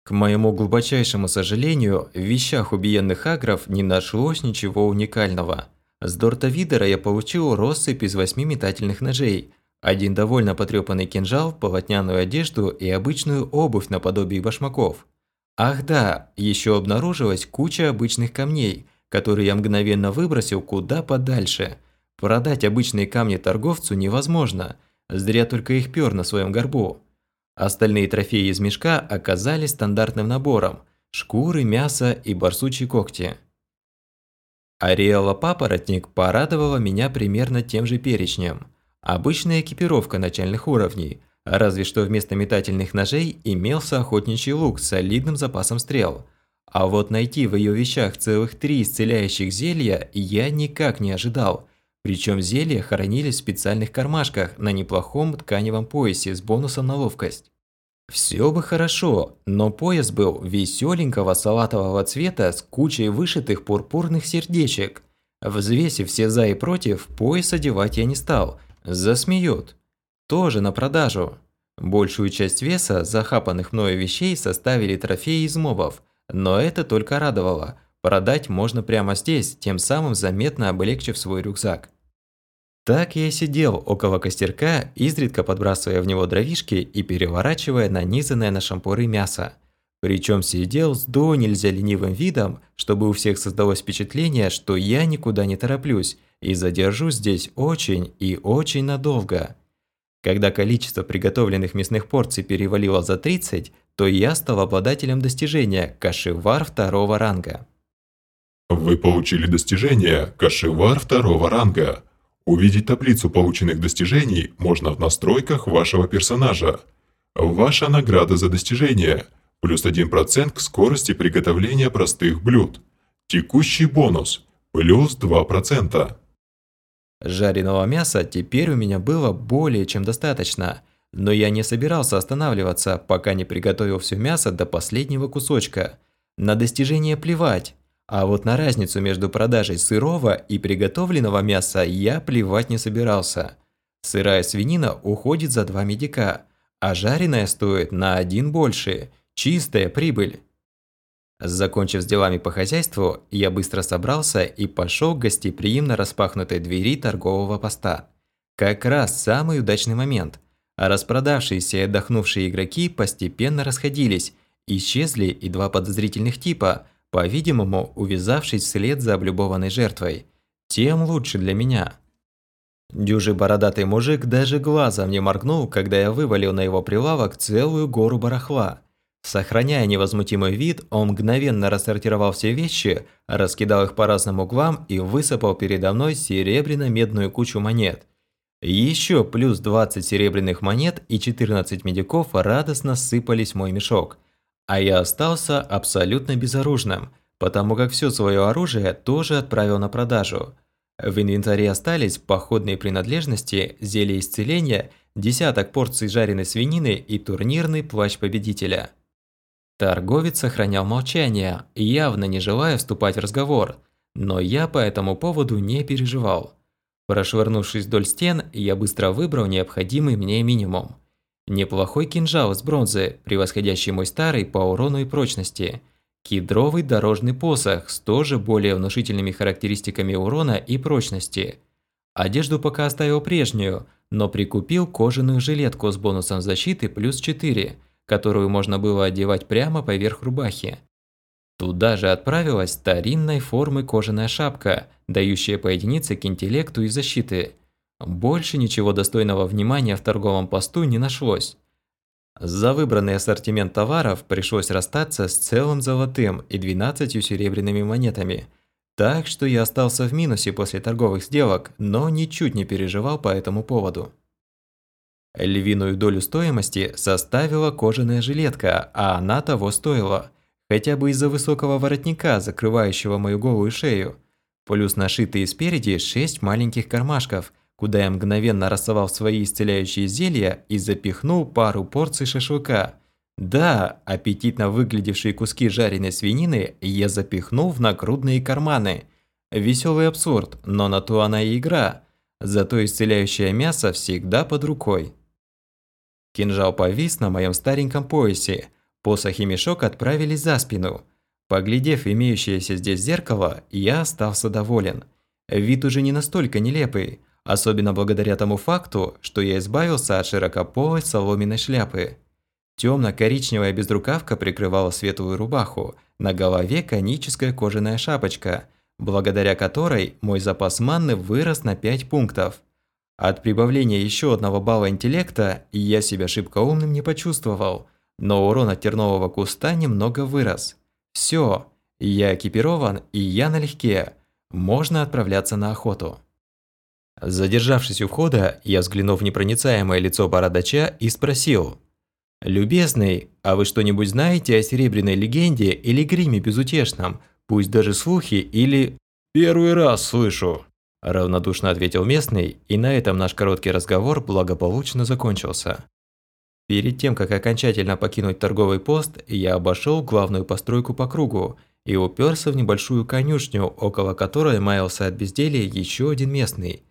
К моему глубочайшему сожалению, в вещах убиенных агров не нашлось ничего уникального. С Дорта Видера я получил россыпь из восьми метательных ножей, один довольно потрепанный кинжал, полотняную одежду и обычную обувь наподобие башмаков. Ах да, еще обнаружилась куча обычных камней, которые я мгновенно выбросил куда подальше. Продать обычные камни торговцу невозможно, зря только их пёр на своем горбу. Остальные трофеи из мешка оказались стандартным набором – шкуры, мясо и барсучьи когти. Ариэла Папоротник порадовала меня примерно тем же перечнем. Обычная экипировка начальных уровней, разве что вместо метательных ножей имелся охотничий лук с солидным запасом стрел. А вот найти в ее вещах целых три исцеляющих зелья я никак не ожидал. Причем зелья хранились в специальных кармашках на неплохом тканевом поясе с бонусом на ловкость. Все бы хорошо, но пояс был веселенького салатового цвета с кучей вышитых пурпурных сердечек. Взвесив все за и против, пояс одевать я не стал. Засмеют. Тоже на продажу. Большую часть веса захапанных мною вещей составили трофеи из мобов, но это только радовало. Продать можно прямо здесь, тем самым заметно облегчив свой рюкзак. Так я и сидел около костерка, изредка подбрасывая в него дровишки и переворачивая нанизанное на шампуры мясо. Причем сидел с до нельзя ленивым видом, чтобы у всех создалось впечатление, что я никуда не тороплюсь и задержусь здесь очень и очень надолго. Когда количество приготовленных мясных порций перевалило за 30, то я стал обладателем достижения «Кашевар второго ранга». Вы получили достижение «Кашевар второго ранга». Увидеть таблицу полученных достижений можно в настройках вашего персонажа. Ваша награда за достижение – плюс 1% к скорости приготовления простых блюд. Текущий бонус – плюс 2%. Жареного мяса теперь у меня было более чем достаточно, но я не собирался останавливаться, пока не приготовил все мясо до последнего кусочка. На достижение плевать, а вот на разницу между продажей сырого и приготовленного мяса я плевать не собирался. Сырая свинина уходит за два медика, а жареная стоит на один больше. Чистая прибыль. Закончив с делами по хозяйству, я быстро собрался и пошел к гостеприимно распахнутой двери торгового поста. Как раз самый удачный момент. А распродавшиеся и отдохнувшие игроки постепенно расходились, исчезли и два подозрительных типа – по-видимому, увязавшись вслед за облюбованной жертвой. Тем лучше для меня. Дюжий бородатый мужик даже глазом не моргнул, когда я вывалил на его прилавок целую гору барахла. Сохраняя невозмутимый вид, он мгновенно рассортировал все вещи, раскидал их по разным углам и высыпал передо мной серебряно-медную кучу монет. Еще плюс 20 серебряных монет и 14 медиков радостно сыпались в мой мешок – а я остался абсолютно безоружным, потому как все свое оружие тоже отправил на продажу. В инвентаре остались походные принадлежности, зелье исцеления, десяток порций жареной свинины и турнирный плащ победителя. Торговец сохранял молчание, явно не желая вступать в разговор, но я по этому поводу не переживал. Прошвырнувшись вдоль стен, я быстро выбрал необходимый мне минимум. Неплохой кинжал из бронзы, превосходящий мой старый по урону и прочности. Кедровый дорожный посох с тоже более внушительными характеристиками урона и прочности. Одежду пока оставил прежнюю, но прикупил кожаную жилетку с бонусом защиты плюс 4, которую можно было одевать прямо поверх рубахи. Туда же отправилась старинной формы кожаная шапка, дающая по единице к интеллекту и защиты – больше ничего достойного внимания в торговом посту не нашлось. За выбранный ассортимент товаров пришлось расстаться с целым золотым и 12 серебряными монетами. Так что я остался в минусе после торговых сделок, но ничуть не переживал по этому поводу. Львиную долю стоимости составила кожаная жилетка, а она того стоила. Хотя бы из-за высокого воротника, закрывающего мою голую шею. Плюс нашитые спереди 6 маленьких кармашков – куда я мгновенно рассовал свои исцеляющие зелья и запихнул пару порций шашлыка. Да, аппетитно выглядевшие куски жареной свинины я запихнул в нагрудные карманы. Веселый абсурд, но на то она и игра. Зато исцеляющее мясо всегда под рукой. Кинжал повис на моем стареньком поясе. Посох и мешок отправились за спину. Поглядев имеющееся здесь зеркало, я остался доволен. Вид уже не настолько нелепый, особенно благодаря тому факту, что я избавился от широкополой соломенной шляпы. Темно-коричневая безрукавка прикрывала светлую рубаху, на голове коническая кожаная шапочка, благодаря которой мой запас манны вырос на 5 пунктов. От прибавления еще одного балла интеллекта я себя шибко умным не почувствовал, но урон от тернового куста немного вырос. Все, я экипирован и я налегке, можно отправляться на охоту. Задержавшись у входа, я взглянул в непроницаемое лицо бородача и спросил. «Любезный, а вы что-нибудь знаете о серебряной легенде или гриме безутешном, пусть даже слухи или...» «Первый раз слышу», – равнодушно ответил местный, и на этом наш короткий разговор благополучно закончился. Перед тем, как окончательно покинуть торговый пост, я обошел главную постройку по кругу и уперся в небольшую конюшню, около которой маялся от безделия еще один местный.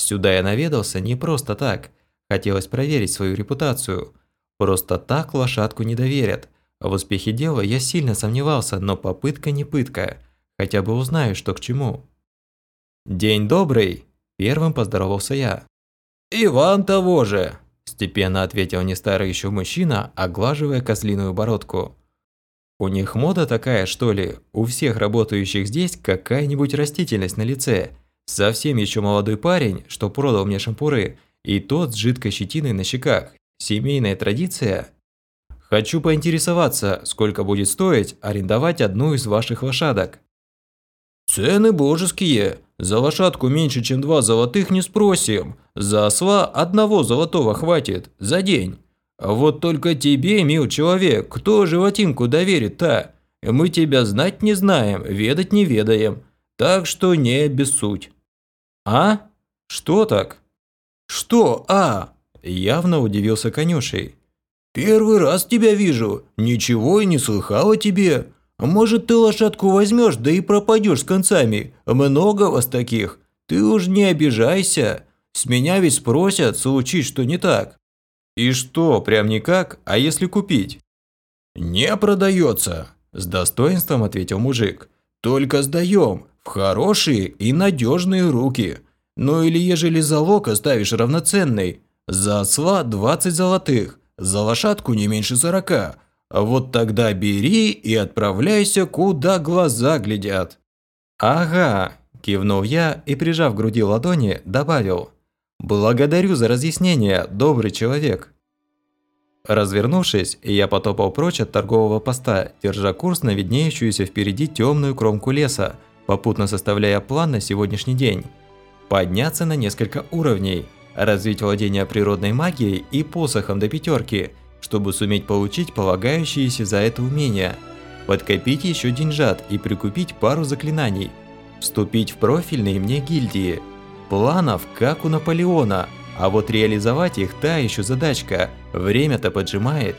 Сюда я наведался не просто так, хотелось проверить свою репутацию. Просто так лошадку не доверят. В успехе дела я сильно сомневался, но попытка не пытка. Хотя бы узнаю, что к чему. «День добрый!» – первым поздоровался я. «Иван того же!» Степенно ответил не старый еще мужчина, оглаживая козлиную бородку. У них мода такая, что ли? У всех работающих здесь какая-нибудь растительность на лице. Совсем еще молодой парень, что продал мне шампуры, и тот с жидкой щетиной на щеках. Семейная традиция? Хочу поинтересоваться, сколько будет стоить арендовать одну из ваших лошадок. Цены божеские. За лошадку меньше, чем два золотых не спросим. За осла одного золотого хватит за день. Вот только тебе, мил человек, кто животинку доверит-то? Мы тебя знать не знаем, ведать не ведаем. Так что не обессудь. А? Что так? Что «а»? Явно удивился конюшей. Первый раз тебя вижу, ничего и не слыхал о тебе. Может, ты лошадку возьмешь, да и пропадешь с концами. Много вас таких. Ты уж не обижайся. С меня ведь спросят, случись что не так. И что, прям никак? А если купить? Не продается, с достоинством ответил мужик. Только сдаем в хорошие и надежные руки. Ну или ежели залог оставишь равноценный. За осла 20 золотых, за лошадку не меньше 40. Вот тогда бери и отправляйся, куда глаза глядят». «Ага», – кивнул я и, прижав к груди ладони, добавил. «Благодарю за разъяснение, добрый человек». Развернувшись, я потопал прочь от торгового поста, держа курс на виднеющуюся впереди темную кромку леса, попутно составляя план на сегодняшний день. Подняться на несколько уровней, развить владение природной магией и посохом до пятерки – чтобы суметь получить полагающиеся за это умения, подкопить еще деньжат и прикупить пару заклинаний, вступить в профильные мне гильдии. Планов, как у Наполеона, а вот реализовать их та еще задачка, время-то поджимает.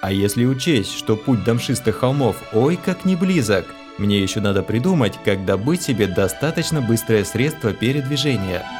А если учесть, что путь до мшистых холмов ой как не близок, мне еще надо придумать, как добыть себе достаточно быстрое средство передвижения –